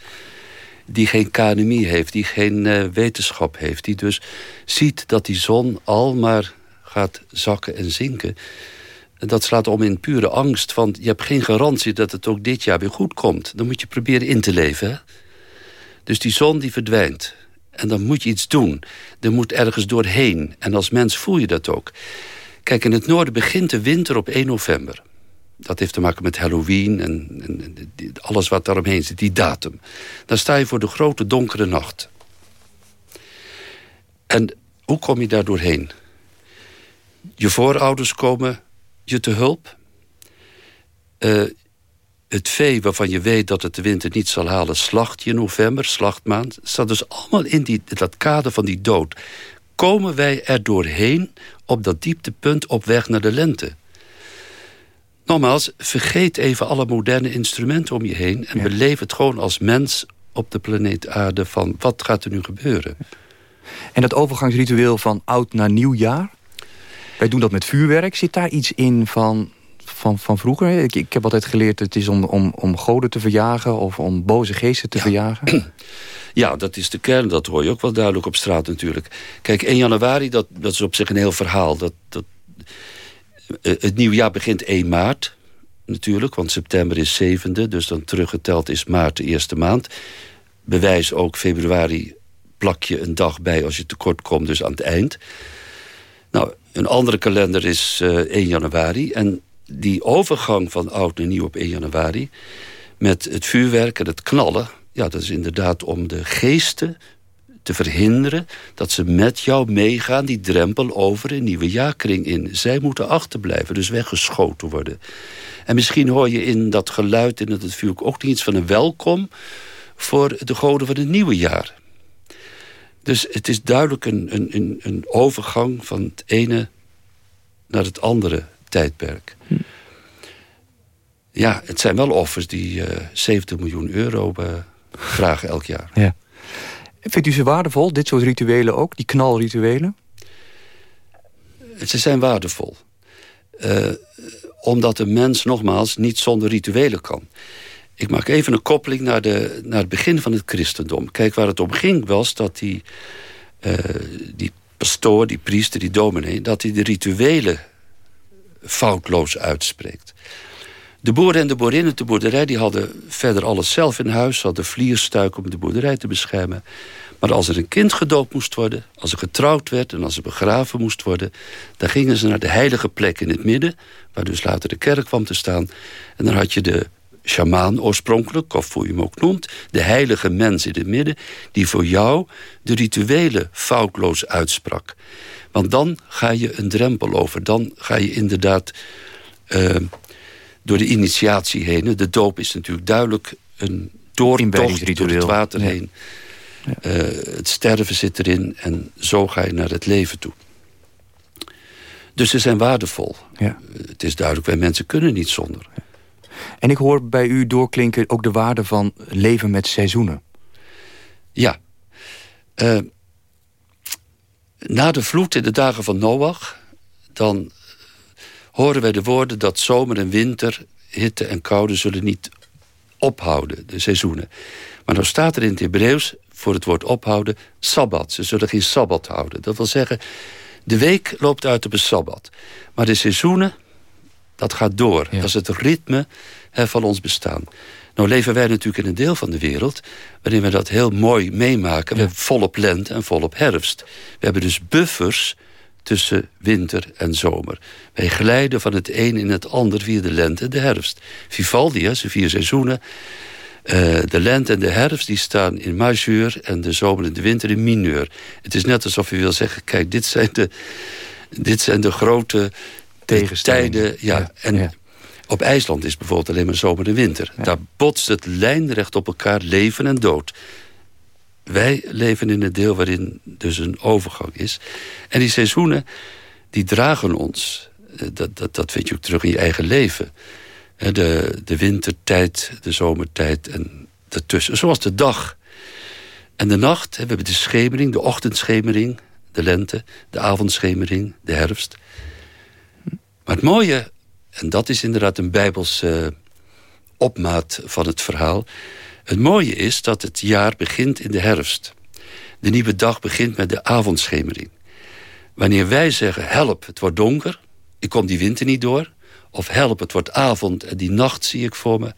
die geen KNMI heeft, die geen uh, wetenschap heeft... die dus ziet dat die zon al maar gaat zakken en zinken... dat slaat om in pure angst, want je hebt geen garantie... dat het ook dit jaar weer goed komt. Dan moet je proberen in te leven. Dus die zon die verdwijnt. En dan moet je iets doen. Er moet ergens doorheen. En als mens voel je dat ook. Kijk, in het noorden begint de winter op 1 november dat heeft te maken met Halloween en, en, alles wat daaromheen zit, die datum. Dan sta je voor de grote donkere nacht. En hoe kom je daar doorheen? Je voorouders komen je te hulp. Uh, het vee waarvan je weet dat het de winter niet zal halen... slacht je november, slachtmaand. staat dus allemaal in die, dat kader van die dood. Komen wij er doorheen op dat dieptepunt op weg naar de lente? Nogmaals, vergeet even alle moderne instrumenten om je heen... en ja. beleef het gewoon als mens op de planeet aarde van wat gaat er nu gebeuren. En dat overgangsritueel van oud naar nieuw jaar? Wij doen dat met vuurwerk. Zit daar iets in van, van, van vroeger? Ik, ik heb altijd geleerd het is om, om, om goden te verjagen... of om boze geesten te verjagen. Ja, dat is de kern. Dat hoor je ook wel duidelijk op straat natuurlijk. Kijk, 1 januari, dat, dat is op zich een heel verhaal. Dat, dat, eh, het nieuwjaar begint 1 maart natuurlijk, want september is zevende... dus dan teruggeteld is maart de eerste maand. Bewijs ook februari plak je een dag bij als je tekort komt, dus aan het eind. Nou, een andere kalender is uh, eh, 1 januari. En die overgang van oud naar nieuw op 1 januari... met het vuurwerk en het knallen... ja, dat is inderdaad om de geesten te verhinderen dat ze met jou meegaan... die drempel over een nieuwe jaarkring in. Zij moeten achterblijven, dus weggeschoten worden. En misschien hoor je in dat geluid in het vuur ook niet iets van een welkom... voor de goden van het nieuwe jaar. Dus het is duidelijk een, een, een overgang van het ene naar het andere tijdperk. Hm. Ja, het zijn wel offers die uh, 70 miljoen euro vragen elk jaar. Ja. Vindt u ze waardevol, dit soort rituelen ook, die knalrituelen? Ze zijn waardevol. Uh, omdat de mens nogmaals niet zonder rituelen kan. Ik maak even een koppeling naar, de, naar het begin van het christendom. Kijk, waar het om ging was dat die, uh, die pastoor, die priester, die dominee... dat hij de rituelen foutloos uitspreekt. De boeren en de boerinnen op de boerderij die hadden verder alles zelf in huis. Ze hadden vlierstuik om de boerderij te beschermen. Maar als er een kind gedoopt moest worden, als er getrouwd werd... en als er begraven moest worden... dan gingen ze naar de heilige plek in het midden... waar dus later de kerk kwam te staan. En dan had je de sjamaan oorspronkelijk, of hoe je hem ook noemt... de heilige mens in het midden... die voor jou de rituelen foutloos uitsprak. Want dan ga je een drempel over. Dan ga je inderdaad uh, door de initiatie heen. De doop is natuurlijk duidelijk een doortocht door het water heen. Ja. Uh, het sterven zit erin en zo ga je naar het leven toe. Dus ze zijn waardevol. Ja. Het is duidelijk, wij mensen kunnen niet zonder. En ik hoor bij u doorklinken ook de waarde van leven met seizoenen. Ja. Uh, na de vloed in de dagen van Noach... dan horen wij de woorden dat zomer en winter... hitte en koude zullen niet ophouden, de seizoenen. Maar dan staat er in het Hebreeuws voor het woord ophouden... sabbat. Ze zullen geen sabbat houden. Dat wil zeggen, de week loopt uit op een sabbat. Maar de seizoenen, dat gaat door. Dat is het ritme hè, van ons bestaan. Nou leven wij natuurlijk in een deel van de wereld... waarin we dat heel mooi meemaken. We hebben volop lente en volop herfst. We hebben dus buffers tussen winter en zomer. Wij glijden van het een in het ander via de lente en de herfst. Vivaldi, hè, zijn vier seizoenen... Uh, de lente en de herfst die staan in majeur... en de zomer en de winter in mineur. Het is net alsof je wil zeggen... kijk, dit zijn de, dit zijn de grote tijden. Ja, en op IJsland is bijvoorbeeld alleen maar zomer en winter. Daar botst het lijnrecht op elkaar leven en dood. Wij leven in een deel waarin dus een overgang is. En die seizoenen, die dragen ons. Eh, dat, dat, dat weet je ook terug in je eigen leven. De, de wintertijd, de zomertijd en daartussen. Zoals de dag en de nacht. We hebben de schemering, de ochtendschemering, de lente, de avondschemering, de herfst. Maar het mooie, en dat is inderdaad een bijbelse opmaat van het verhaal... het mooie is dat het jaar begint in de herfst. De nieuwe dag begint met de avondschemering. Wanneer wij zeggen, help, het wordt donker... ik kom die winter niet door... of help, het wordt avond en die nacht zie ik voor me...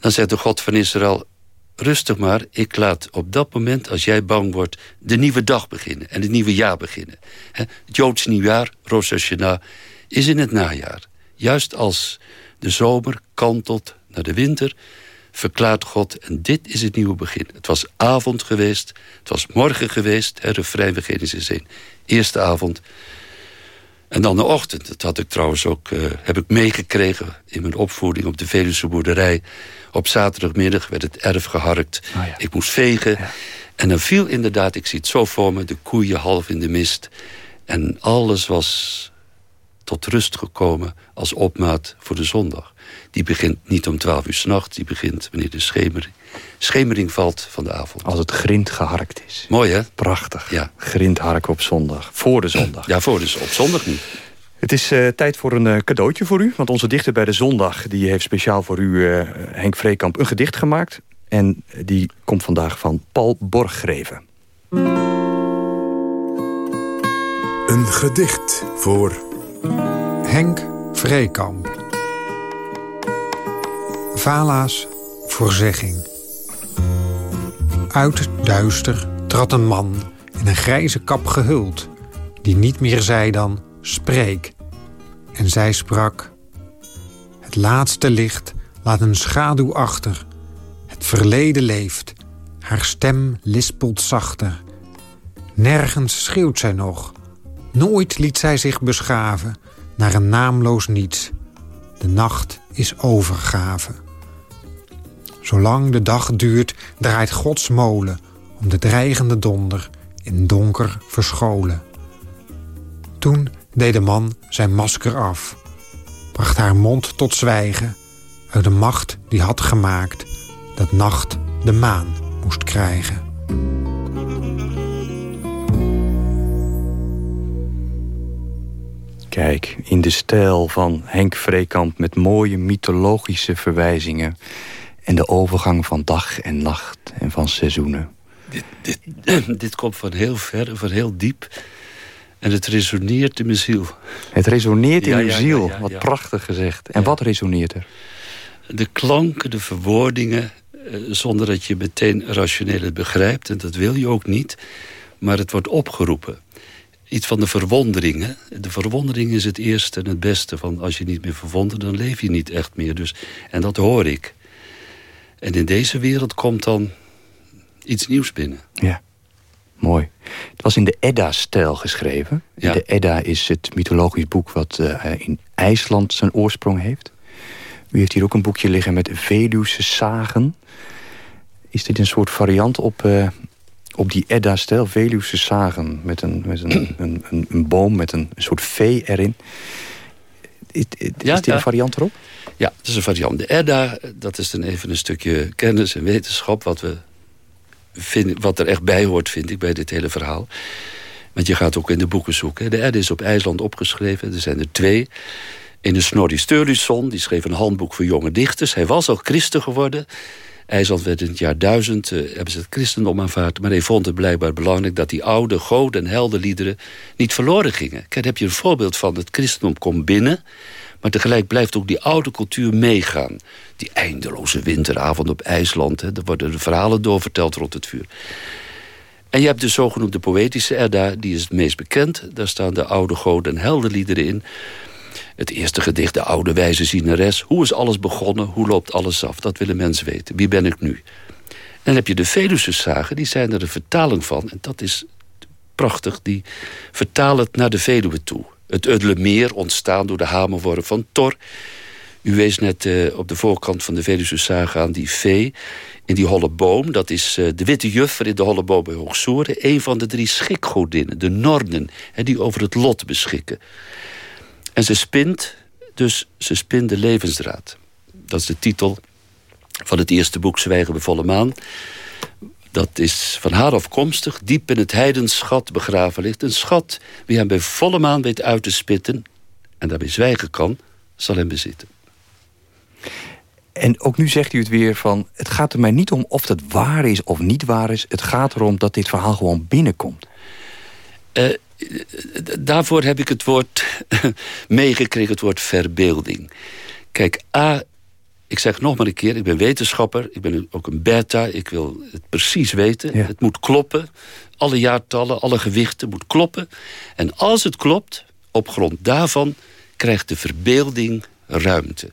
dan zegt de God van Israël... rustig maar, ik laat op dat moment, als jij bang wordt... de nieuwe dag beginnen en het nieuwe jaar beginnen. Het Joods nieuwjaar, Rosh Hashanah is in het najaar. Juist als de zomer kantelt naar de winter, verklaart God... en dit is het nieuwe begin. Het was avond geweest, het was morgen geweest... hè, refrein van Genesis 1, eerste avond... En dan de ochtend. Dat had ik trouwens ook, uh, heb ik meegekregen in mijn opvoeding op de Veluwe boerderij. Op zaterdagmiddag werd het erf geharkt. Oh ja. Ik moest vegen. Ja. En dan viel inderdaad, ik zie het zo voor me, de koeien half in de mist. En alles was tot rust gekomen als opmaat voor de zondag. Die begint niet om twaalf uur s'nachts, die begint wanneer de schemering, schemering valt van de avond. Als het grind geharkt is. Mooi hè? Prachtig. Ja. Grind harken op zondag. Voor de zondag. Ja, voor de, op zondag niet. Het is uh, tijd voor een uh, cadeautje voor u. Want onze dichter bij de zondag die heeft speciaal voor u, uh, Henk Vreekamp, een gedicht gemaakt. En die komt vandaag van Paul Borggreven. Een gedicht voor Henk Vreekamp. Vala's voorzegging. Uit duister trad een man in een grijze kap gehuld, die niet meer zei dan spreek. En zij sprak: Het laatste licht laat een schaduw achter. Het verleden leeft, haar stem lispelt zachter. Nergens schreeuwt zij nog. Nooit liet zij zich beschaven naar een naamloos niets. De nacht is overgave. Zolang de dag duurt, draait Gods molen om de dreigende donder in donker verscholen. Toen deed de man zijn masker af, bracht haar mond tot zwijgen, uit de macht die had gemaakt dat nacht de maan moest krijgen. Kijk, in de stijl van Henk Vreekamp met mooie mythologische verwijzingen... en de overgang van dag en nacht en van seizoenen. Dit, dit, dit komt van heel ver, van heel diep. En het resoneert in mijn ziel. Het resoneert in uw ziel, wat prachtig gezegd. En wat resoneert er? De klanken, de verwoordingen, eh, zonder dat je meteen rationeel het begrijpt. En dat wil je ook niet. Maar het wordt opgeroepen iets van de verwondering. De verwondering is het eerste en het beste. Van als je niet meer verwondert, dan leef je niet echt meer. Dus, en dat hoor ik. En in deze wereld komt dan iets nieuws binnen. Ja, mooi. Het was in de Edda-stijl geschreven. Ja. De Edda is het mythologisch boek wat uh, in IJsland zijn oorsprong heeft. U heeft hier ook een boekje liggen met Veluwse zagen. Is dit een soort variant op, uh, op die Edda-stijl, Veluwse zagen... met, een, met een, een, een, een, boom met een, soort vee erin. Is, is dit een variant erop? Ja, het is een variant. De Edda, dat is dan even een stukje kennis en wetenschap... wat, we vinden, wat er echt bij hoort, vind ik, bij dit hele verhaal. Want je gaat ook in de boeken zoeken. De Edda is op IJsland opgeschreven. Er zijn er twee. In de Snorri Sturluson, die schreef een handboek voor jonge dichters. Hij was al christen geworden... IJsland werd in het jaar 1000, uh, hebben ze het christendom aanvaard... maar hij vond het blijkbaar belangrijk dat die oude goden- en heldenliederen niet verloren gingen. Kijk, daar heb je een voorbeeld van. Het christendom komt binnen, maar tegelijk blijft ook die oude cultuur meegaan. Die eindeloze winteravond op IJsland, hè, er worden de verhalen doorverteld rond het vuur. En je hebt de zogenoemde poëtische Edda, die is het meest bekend. Daar staan de oude goden- en heldenliederen in... Het eerste gedicht, de oude wijze zieneres. Hoe is alles begonnen? Hoe loopt alles af? Dat willen mensen weten. Wie ben ik nu? En dan heb je de Veluwe-zagen, die zijn er een vertaling van. En dat is prachtig, die vertalen het naar de Veluwe toe. Het Udlemeer ontstaan door de hamerworm van Thor. U wees net uh, op de voorkant van de Veluwe Saga aan die vee. In die holle boom, dat is uh, de witte juffer in de holle boom bij Hoogsoeren. Een van de drie schikgodinnen, de Norden, die over het lot beschikken. En ze spint, dus ze spint de levensdraad. Dat is de titel van het eerste boek Zwijgen bij volle maan. Dat is van haar afkomstig, diep in het heidenschat begraven ligt. Een schat, wie hem bij volle maan weet uit te spitten... en daarbij zwijgen kan, zal hem bezitten. En ook nu zegt u het weer van... het gaat er mij niet om of dat waar is of niet waar is. Het gaat erom dat dit verhaal gewoon binnenkomt. Uh, daarvoor heb ik het woord meegekregen, het woord verbeelding. Kijk, A, ik zeg nog maar een keer, ik ben wetenschapper. Ik ben ook een beta, ik wil het precies weten. Het moet kloppen. Alle jaartallen, alle gewichten moet kloppen. En als het klopt, op grond daarvan krijgt de verbeelding ruimte.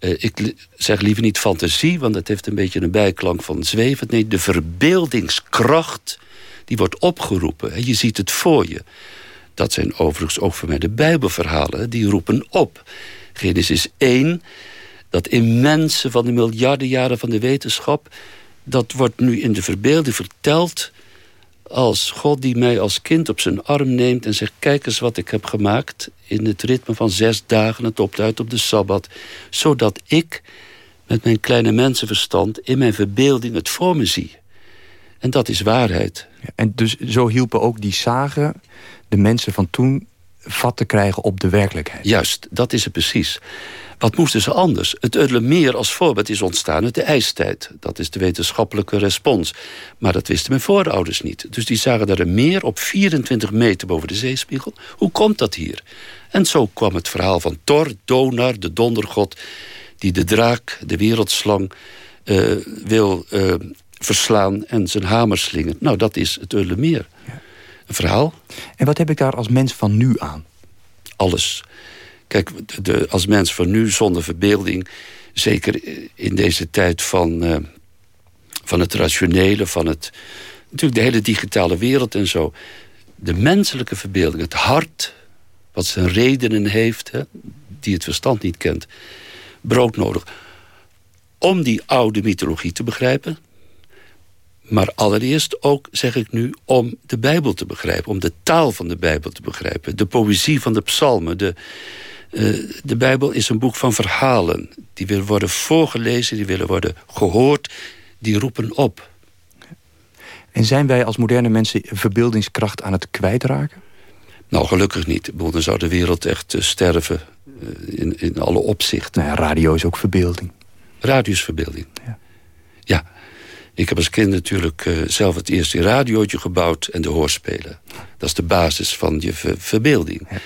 Uh, ik zeg liever niet fantasie, want dat heeft een beetje een bijklank van zweven. Nee, de verbeeldingskracht die wordt opgeroepen. Je ziet het voor je. Dat zijn overigens ook voor mij de Bijbelverhalen. Die roepen op. Genesis 1, dat immense van de miljarden jaren van de wetenschap... dat wordt nu in de verbeelding verteld... als God die mij als kind op zijn arm neemt en zegt... kijk eens wat ik heb gemaakt in het ritme van zes dagen... het opt uit op de Sabbat. Zodat ik met mijn kleine mensenverstand in mijn verbeelding het voor me zie. En dat is waarheid. En dus zo hielpen ook die zagen de mensen van toen vat te krijgen op de werkelijkheid. Juist, dat is het precies. Wat moesten ze anders? Het Udlemeer als voorbeeld is ontstaan uit de ijstijd. Dat is de wetenschappelijke respons. Maar dat wisten mijn voorouders niet. Dus die zagen daar een meer op 24 meter boven de zeespiegel. Hoe komt dat hier? En zo kwam het verhaal van Thor, Donar, de dondergod... die de draak, de wereldslang, uh, wil uh, verslaan en zijn hamer slingen. Nou, dat is het Ullemeer. Ja. Een verhaal. En wat heb ik daar als mens van nu aan? Alles. Kijk, de, als mens van nu zonder verbeelding... zeker in deze tijd van, uh, van het rationele... van het, natuurlijk de hele digitale wereld en zo... de menselijke verbeelding, het hart... wat zijn redenen heeft, hè, die het verstand niet kent... brood nodig. Om die oude mythologie te begrijpen... Maar allereerst ook, zeg ik nu, om de Bijbel te begrijpen. Om de taal van de Bijbel te begrijpen. De poëzie van de psalmen. De, de Bijbel is een boek van verhalen. Die willen worden voorgelezen, die willen worden gehoord. Die roepen op. En zijn wij als moderne mensen verbeeldingskracht aan het kwijtraken? Nou, gelukkig niet. Dan zou de wereld echt sterven in, in alle opzichten. Nou ja, radio is ook verbeelding. Radio is verbeelding. Ja. ja. Ik heb als kind natuurlijk uh, zelf het eerste radiootje gebouwd en de hoorspelen. Dat is de basis van je verbeelding. Ja.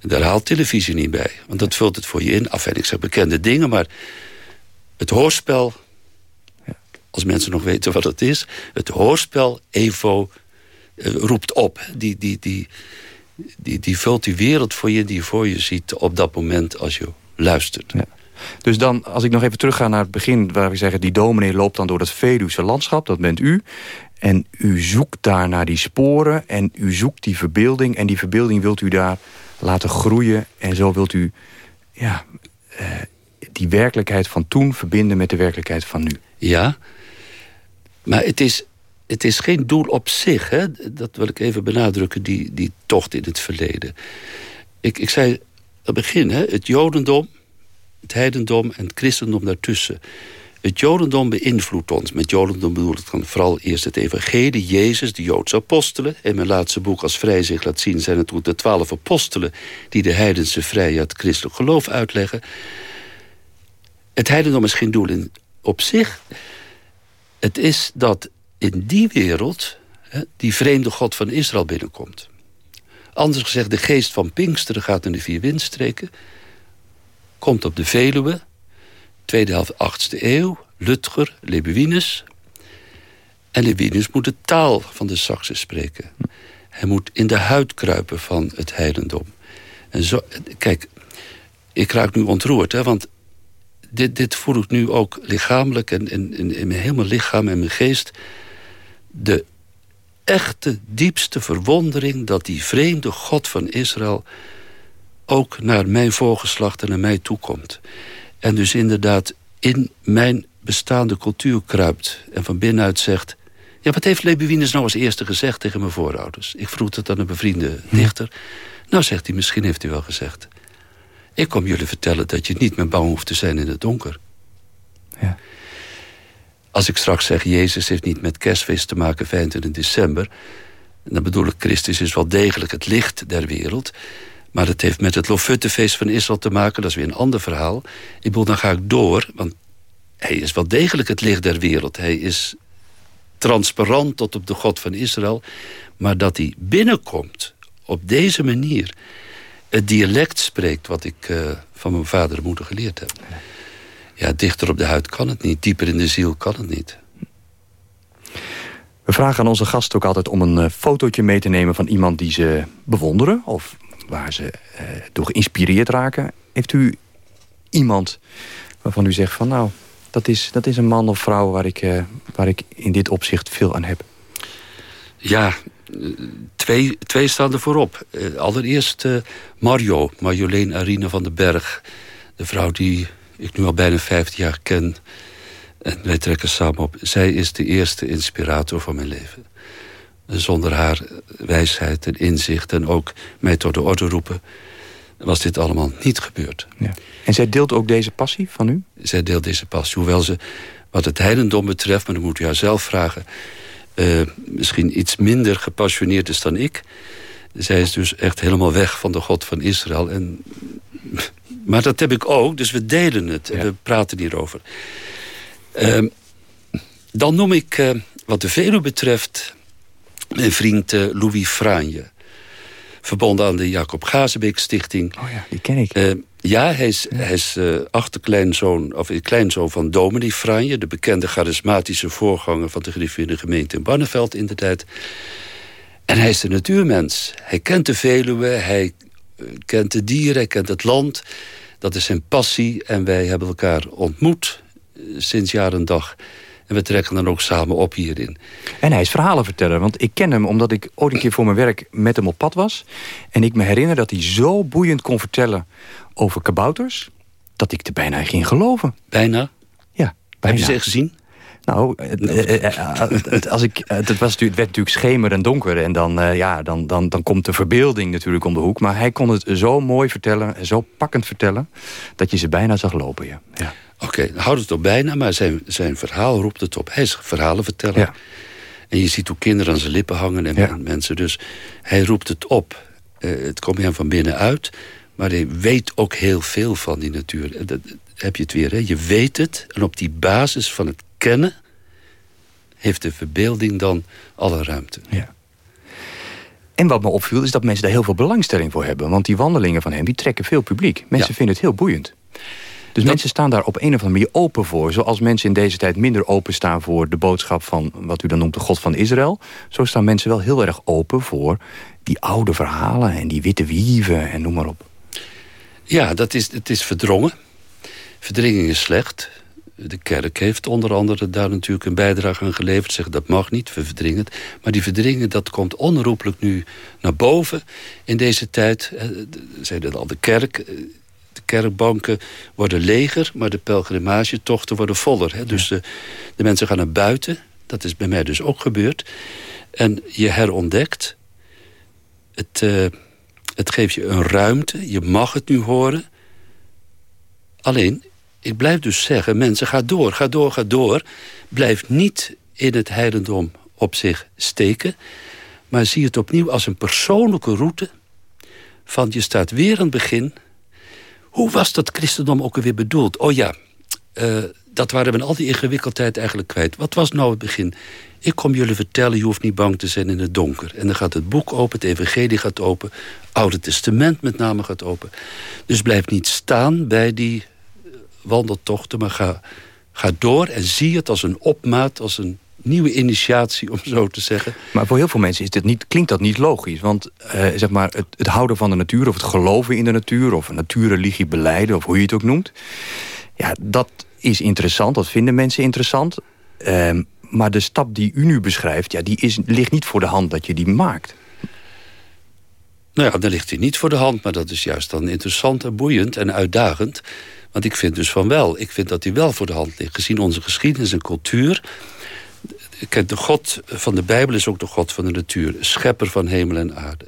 Daar haalt televisie niet bij. Want dat vult het voor je in. Enfin, ik zeg bekende dingen, maar het hoorspel... Ja. als mensen nog weten wat het is... het hoorspel, Evo, uh, roept op. Die, die, die, die, die vult die wereld voor je die je voor je ziet... op dat moment als je luistert. Ja. Dus dan, als ik nog even terugga naar het begin... waar we zeggen, die dominee loopt dan door het Veluwse landschap. Dat bent u. En u zoekt daar naar die sporen. En u zoekt die verbeelding. En die verbeelding wilt u daar laten groeien. En zo wilt u ja, uh, die werkelijkheid van toen verbinden met de werkelijkheid van nu. Ja, maar het is, het is geen doel op zich. Hè? Dat wil ik even benadrukken, die, die tocht in het verleden. Ik, ik zei aan het begin, hè, het jodendom het heidendom en het christendom daartussen. Het jodendom beïnvloedt ons. Met jodendom bedoel ik dan vooral eerst het evangelie, Jezus, de Joodse apostelen. In mijn laatste boek als vrij zich laat zien... zijn het de twaalf apostelen die de heidense vrije het christelijk geloof uitleggen. Het heidendom is geen doel in, op zich. Het is dat in die wereld die vreemde God van Israël binnenkomt. Anders gezegd, de geest van Pinksteren gaat in de vier windstreken komt op de Veluwe, tweede helft 8e eeuw, Lutger, Lebuinus. En Lebuinus moet de taal van de Saksen spreken. Hij moet in de huid kruipen van het heidendom. En zo, kijk, ik raak nu ontroerd, hè, want dit, dit voel ik nu ook lichamelijk... en in, in, in mijn hele lichaam en mijn geest... de echte, diepste verwondering dat die vreemde God van Israël ook naar mijn voorgeslacht en naar mij toekomt. En dus inderdaad in mijn bestaande cultuur kruipt... en van binnenuit zegt... ja, wat heeft Lebuinus nou als eerste gezegd tegen mijn voorouders? Ik vroeg het aan een bevriende hm. dichter. Nou, zegt hij, misschien heeft hij wel gezegd... ik kom jullie vertellen dat je niet meer bang hoeft te zijn in het donker. Ja. Als ik straks zeg, Jezus heeft niet met kerstfeest te maken 25 december... dan bedoel ik, Christus is wel degelijk het licht der wereld... Maar dat heeft met het Lofuttefeest van Israël te maken. Dat is weer een ander verhaal. Ik bedoel, dan ga ik door. Want hij is wel degelijk het licht der wereld. Hij is transparant tot op de God van Israël. Maar dat hij binnenkomt op deze manier... het dialect spreekt wat ik uh, van mijn vader en moeder geleerd heb. Ja, dichter op de huid kan het niet. Dieper in de ziel kan het niet. We vragen aan onze gast ook altijd om een uh, fotootje mee te nemen... van iemand die ze bewonderen of waar ze uh, door geïnspireerd raken. Heeft u iemand waarvan u zegt van nou, dat is, dat is een man of vrouw waar ik, uh, waar ik in dit opzicht veel aan heb? Ja, twee, twee staan er voorop. Uh, allereerst Mario, Marjolein Arine van den Berg. De vrouw die ik nu al bijna 15 jaar ken. En wij trekken samen op. Zij is de eerste inspirator van mijn leven zonder haar wijsheid en inzicht... en ook mij tot de orde roepen, was dit allemaal niet gebeurd. Ja. En zij deelt ook deze passie van u? Zij deelt deze passie, hoewel ze wat het heidendom betreft... maar dan moet u haar zelf vragen... Uh, misschien iets minder gepassioneerd is dan ik. Zij is dus echt helemaal weg van de God van Israël. En, maar dat heb ik ook, dus we delen het. En we praten hierover. Uh, dan noem ik, uh, wat de Velo betreft... Mijn vriend uh, Louis Franje. Verbonden aan de Jacob Gazenbeek Stichting. Oh ja, die ken ik. Uh, ja, hij is, hij is uh, achterkleinzoon, of kleinzoon van Dominique Franje... de bekende charismatische voorganger van de gereformeerde gemeente in Barneveld in de tijd. En hij is de natuurmens. Hij kent de Veluwe, hij kent de dieren, hij kent het land. Dat is zijn passie en wij hebben elkaar ontmoet sinds jaar en dag... En we trekken dan ook samen op hierin. En hij is verhalenverteller, want ik ken hem omdat ik ooit een keer voor mijn werk met hem op pad was. En ik me herinner dat hij zo boeiend kon vertellen over kabouters... dat ik er bijna ging geloven. Bijna? Ja, bijna. Heb je ze gezien? Nou, als ik, het, was, het werd natuurlijk schemer en donker. En dan, ja, dan, dan, dan komt de verbeelding natuurlijk om de hoek. Maar hij kon het zo mooi vertellen, zo pakkend vertellen... dat je ze bijna zag lopen, ja. ja. Oké, okay, houd het op bijna, maar zijn, zijn verhaal roept het op. Hij is verhalenverteller. Ja. En je ziet hoe kinderen aan zijn lippen hangen en mensen. Dus hij roept het op. Uh, het komt hem van binnenuit. Maar hij weet ook heel veel van die natuur. Dat, heb je het weer, hè? Je weet het. En op die basis van het kennen... heeft de verbeelding dan alle ruimte. Ja. En wat me opviel is dat mensen daar heel veel belangstelling voor hebben. Want die wandelingen van hem die trekken veel publiek. Mensen vinden het heel boeiend. Dus mensen staan daar op een of andere manier open voor. Zoals mensen in deze tijd minder openstaan voor de boodschap van wat u dan noemt de God van Israël. Zo staan mensen wel heel erg open voor die oude verhalen en die witte wieven en noem maar op. Ja, dat is, het is verdrongen. Verdringing is slecht. De kerk heeft onder andere daar natuurlijk een bijdrage aan geleverd. Zeggen dat mag niet, we verdringen het. Maar die verdringen, dat komt onherroepelijk nu naar boven in deze tijd. Zeiden al, de kerk de kerkbanken worden leger, maar de pelgrimagetochten worden voller. Hè? Dus de, de, mensen gaan naar buiten. Dat is bij mij dus ook gebeurd. En je herontdekt. Het, uh, het geeft je een ruimte. Je mag het nu horen. Alleen, ik blijf dus zeggen... mensen, ga door, ga door, ga door. Blijf niet in het heidendom op zich steken... maar zie het opnieuw als een persoonlijke route... van je staat weer aan het begin hoe was dat christendom ook alweer bedoeld? Oh ja, uh, dat waren we al die ingewikkeldheid eigenlijk kwijt. Wat was nou het begin? Ik kom jullie vertellen, je hoeft niet bang te zijn in het donker. En dan gaat het boek open, het evangelie gaat open... Oude Testament met name gaat open. Dus blijf niet staan bij die wandeltochten... maar ga, ga door en zie het als een opmaat, als een nieuwe initiatie, om zo te zeggen. Maar voor heel veel mensen is dit niet, klinkt dat niet logisch. Want eh, zeg maar, het, het, houden van de natuur, of het geloven in de natuur... of een natuurreligie beleiden, of hoe je het ook noemt... ja, dat is interessant, dat vinden mensen interessant. Ehm, maar de stap die u nu beschrijft, ja, die is, ligt niet voor de hand dat je die maakt. Nou ja, dan ligt hij niet voor de hand, maar dat is juist dan interessant en boeiend en uitdagend. Want ik vind dus van wel. Ik vind dat hij wel voor de hand ligt. Gezien onze geschiedenis en cultuur Kijk, de God van de Bijbel is ook de God van de natuur. Schepper van hemel en aarde.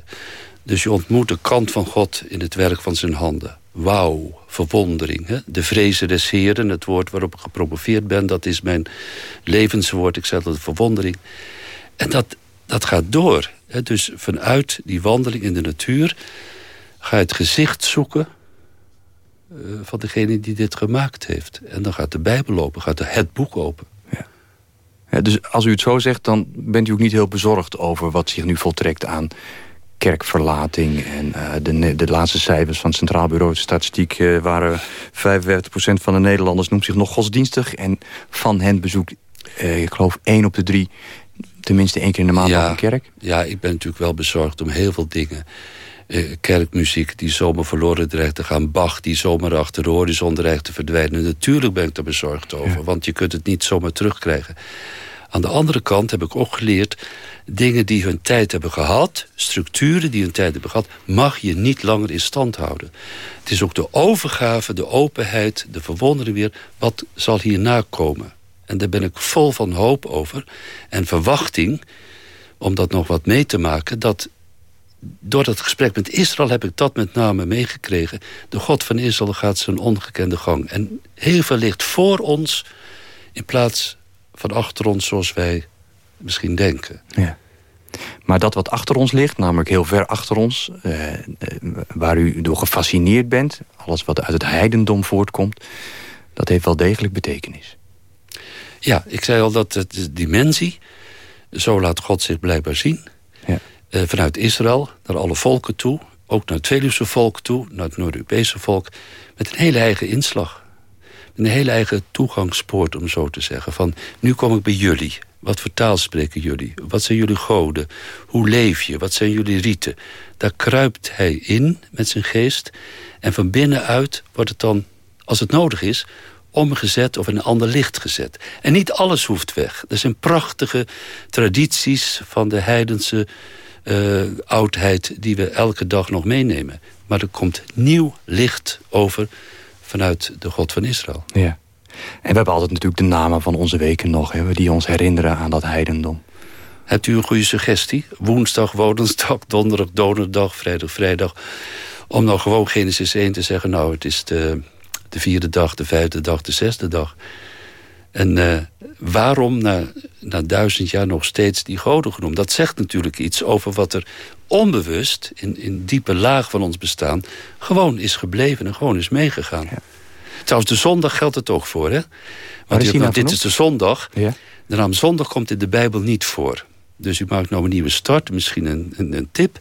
Dus je ontmoet de kant van God in het werk van zijn handen. Wauw, verwondering. Hè? De vrezen des Heren, het woord waarop ik gepromoveerd ben... dat is mijn levenswoord, ik zeg dat verwondering. En dat, dat gaat door. Hè? Dus vanuit die wandeling in de natuur... ga je het gezicht zoeken uh, van degene die dit gemaakt heeft. En dan gaat de Bijbel open, gaat het boek open dus als u het zo zegt, dan bent u ook niet heel bezorgd over wat zich nu voltrekt aan kerkverlating. En uh, de, de laatste cijfers van het Centraal Bureau Statistiek uh, waren 55% van de Nederlanders noemt zich nog godsdienstig. En van hen bezoekt, uh, ik geloof, één op de drie tenminste één keer in de maand ja, een kerk. Ja, ik ben natuurlijk wel bezorgd om heel veel dingen. kerkmuziek die zomaar verloren dreigt te gaan. Bach die zomaar achter de horizon dreigt te verdwijnen. Natuurlijk ben ik er bezorgd over, ja. want je kunt het niet zomaar terugkrijgen. Aan de andere kant heb ik ook geleerd... dingen die hun tijd hebben gehad, structuren die hun tijd hebben gehad... mag je niet langer in stand houden. Het is ook de overgave, de openheid, de verwondering weer... wat zal hierna komen? En daar ben ik vol van hoop over. En verwachting, om dat nog wat mee te maken... dat door dat gesprek met Israël heb ik dat met name meegekregen. De God van Israël gaat zijn ongekende gang. En heel veel ligt voor ons in plaats van achter ons zoals wij misschien denken. Ja. Maar dat wat achter ons ligt, namelijk heel ver achter ons... Eh, eh, waar u door gefascineerd bent... alles wat uit het heidendom voortkomt... dat heeft wel degelijk betekenis. Ja, ik zei al dat de dimensie... zo laat God zich blijkbaar zien... Ja. Eh, vanuit Israël naar alle volken toe... ook naar het Veluwse volk toe, naar het Noord-Europese volk... met een hele eigen inslag een hele eigen toegangspoort, om zo te zeggen. Van, nu kom ik bij jullie. Wat voor taal spreken jullie? Wat zijn jullie goden? Hoe leef je? Wat zijn jullie rieten? Daar kruipt hij in met zijn geest. En van binnenuit wordt het dan, als het nodig is omgezet of in een ander licht gezet. En niet alles hoeft weg. Er zijn prachtige tradities van de heidense uh, oudheid... die we elke dag nog meenemen. Maar er komt nieuw licht over vanuit de God van Israël. Ja. En we hebben altijd natuurlijk de namen van onze weken nog... Hè, die ons herinneren aan dat heidendom. Hebt u een goede suggestie? Woensdag, woensdag, donderdag, donderdag, vrijdag, vrijdag. Om nou gewoon Genesis 1 te zeggen... nou, het is de, de vierde dag, de vijfde dag, de zesde dag. En uh, waarom na, na duizend jaar nog steeds die goden genoemd? Dat zegt natuurlijk iets over wat er onbewust... in, in diepe laag van ons bestaan... gewoon is gebleven en gewoon is meegegaan. Ja. Trouwens, de zondag geldt het ook voor, hè? Want is nou dit is de zondag. Ja. De naam zondag komt in de Bijbel niet voor. Dus u maakt nou een nieuwe start, misschien een, een, een tip.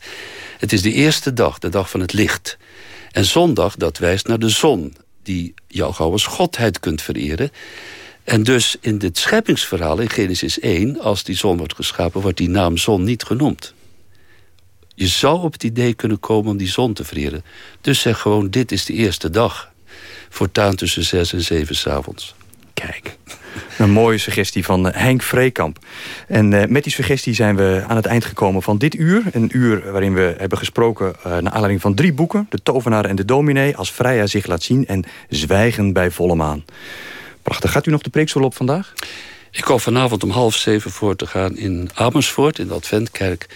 Het is de eerste dag, de dag van het licht. En zondag, dat wijst naar de zon... die jou gauw als godheid kunt vereren. En dus in dit scheppingsverhaal in Genesis 1... als die zon wordt geschapen, wordt die naam zon niet genoemd. Je zou op het idee kunnen komen om die zon te vereren. Dus zeg gewoon, dit is de eerste dag. Voortaan tussen zes en zeven s'avonds. Kijk, een mooie suggestie van eh, Henk Vreekamp. En uh, met die suggestie zijn we aan het eind gekomen van dit uur. Een uur waarin we hebben gesproken uh, naar aanleiding van drie boeken. De Tovenaar en de Dominee, Als Freya zich laat zien... en Zwijgen bij volle maan. Prachtig. Gaat u nog de preeksel op vandaag? Ik hoop vanavond om half zeven voor te gaan in Amersfoort... in de Adventkerk.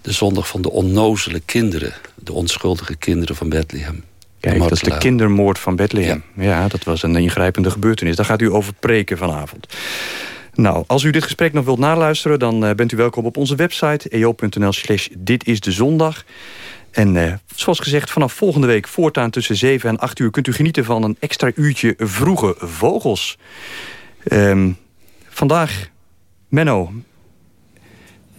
De zondag van de onnozele kinderen. De onschuldige kinderen van Bethlehem. Kijk, dat is de kindermoord van Bethlehem. Ja. ja, dat was een ingrijpende gebeurtenis. Daar gaat u over preken vanavond. Nou, als u dit gesprek nog wilt naluisteren... dan uh, bent u welkom op onze website eo.nl slash dit is de zondag. En uh, zoals gezegd, vanaf volgende week voortaan tussen 7 en 8 uur... kunt u genieten van een extra uurtje vroege vogels. Um, vandaag, Menno,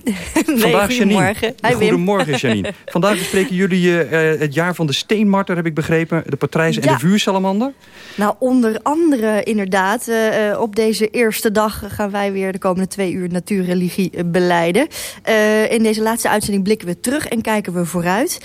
Vandaag, goedemorgen. Janine. Goedemorgen, Janine. Vandaag bespreken jullie uh, het jaar van de steenmarter, heb ik begrepen. De patrijzen en de vuursalamander. Nou, onder andere inderdaad. Uh, op deze eerste dag gaan wij weer de komende twee uur natuurreligie beleiden. Uh, in deze laatste uitzending blikken we terug en kijken we vooruit.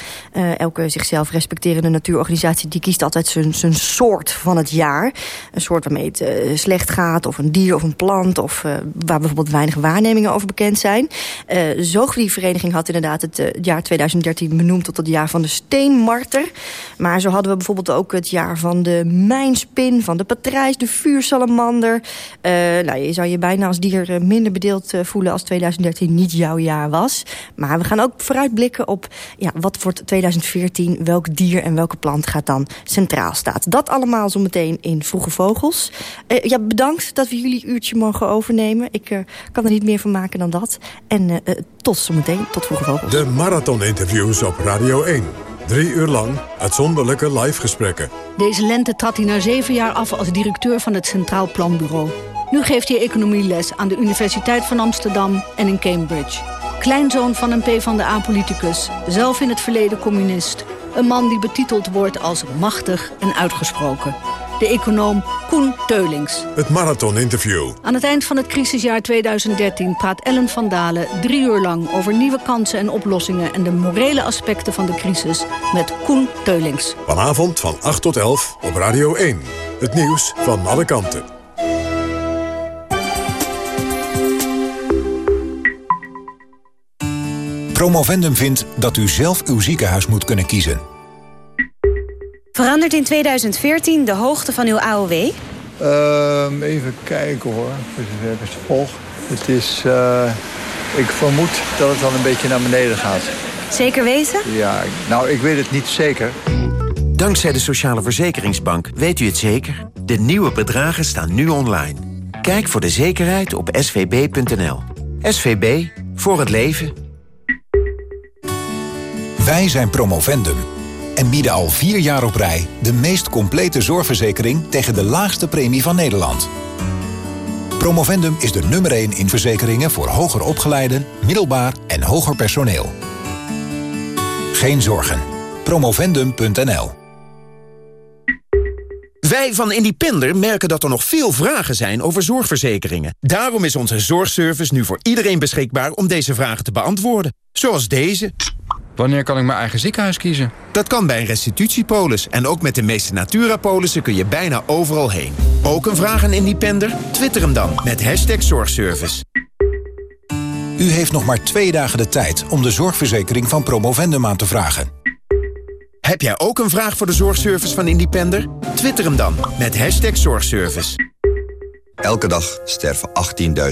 elke zichzelf respecterende natuurorganisatie die kiest altijd zijn soort van het jaar. Een soort waarmee het slecht gaat, of een dier of een plant... of waar bijvoorbeeld weinig waarnemingen over bekend zijn. Uh, Zoogdiervereniging had inderdaad het, uh, jaar 2013 benoemd tot het jaar van de steenmarter. Maar zo hadden we bijvoorbeeld ook het jaar van de mijnspin, van de patrijs, de vuursalamander. Uh, nou, je zou je bijna als dier minder bedeeld voelen als 2013 niet jouw jaar was. Maar we gaan ook vooruitblikken op ja, wat wordt 2014, welk dier en welke plant gaat dan centraal staat. Dat allemaal zo meteen in Vroege Vogels. ja, bedankt dat we jullie uurtje mogen overnemen. Ik kan er niet meer van maken dan dat. En uh, tot zometeen, tot vroege vogels. De marathon-interviews op Radio 1. Drie uur lang uitzonderlijke live gesprekken. Deze lente trad hij na zeven jaar af als directeur van het Centraal Planbureau. Nu geeft hij economieles aan de Universiteit van Amsterdam en in Cambridge. Kleinzoon van een PvdA-politicus, zelf in het verleden communist. Een man die betiteld wordt als machtig en uitgesproken de econoom Koen Teulings. Het Marathon-interview. Aan het eind van het crisisjaar 2013 praat Ellen van Dalen drie uur lang... over nieuwe kansen en oplossingen en de morele aspecten van de crisis... met Koen Teulings. Vanavond van 8 tot 11 op Radio 1. Het nieuws van alle kanten. Promovendum vindt dat u zelf uw ziekenhuis moet kunnen kiezen. Verandert in 2014 de hoogte van uw AOW? Uh, even kijken hoor, het volg. Het is, uh, ik vermoed dat het dan een beetje naar beneden gaat. Zeker weten? Ja, nou ik weet het niet zeker. Dankzij de Sociale Verzekeringsbank weet u het zeker. De nieuwe bedragen staan nu online. Kijk voor de zekerheid op svb.nl. SVB, voor het leven. Wij zijn Promovendum en bieden al vier jaar op rij de meest complete zorgverzekering tegen de laagste premie van Nederland. Promovendum is de nummer 1 in verzekeringen voor hoger opgeleiden, middelbaar en hoger personeel. Geen zorgen. Promovendum.nl Wij van Independer merken dat er nog veel vragen zijn over zorgverzekeringen. Daarom is onze zorgservice nu voor iedereen beschikbaar om deze vragen te beantwoorden. Zoals deze... Wanneer kan ik mijn eigen ziekenhuis kiezen? Dat kan bij een restitutiepolis. En ook met de meeste Natura-polissen kun je bijna overal heen. Ook een vraag aan Independer? Twitter hem dan met hashtag zorgservice. U heeft nog maar twee dagen de tijd om de zorgverzekering van Promovendum aan te vragen. Heb jij ook een vraag voor de zorgservice van Independer? Twitter hem dan met hashtag zorgservice. Elke dag sterven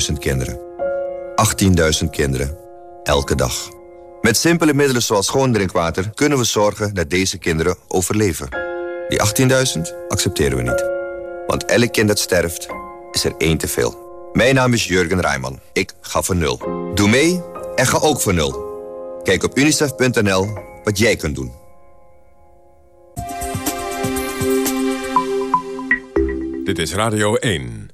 18.000 kinderen. 18.000 kinderen. Elke dag. Met simpele middelen zoals schoon drinkwater... kunnen we zorgen dat deze kinderen overleven. Die 18.000 accepteren we niet. Want elk kind dat sterft, is er één te veel. Mijn naam is Jurgen Rijman. Ik ga voor nul. Doe mee en ga ook voor nul. Kijk op unicef.nl wat jij kunt doen. Dit is Radio 1.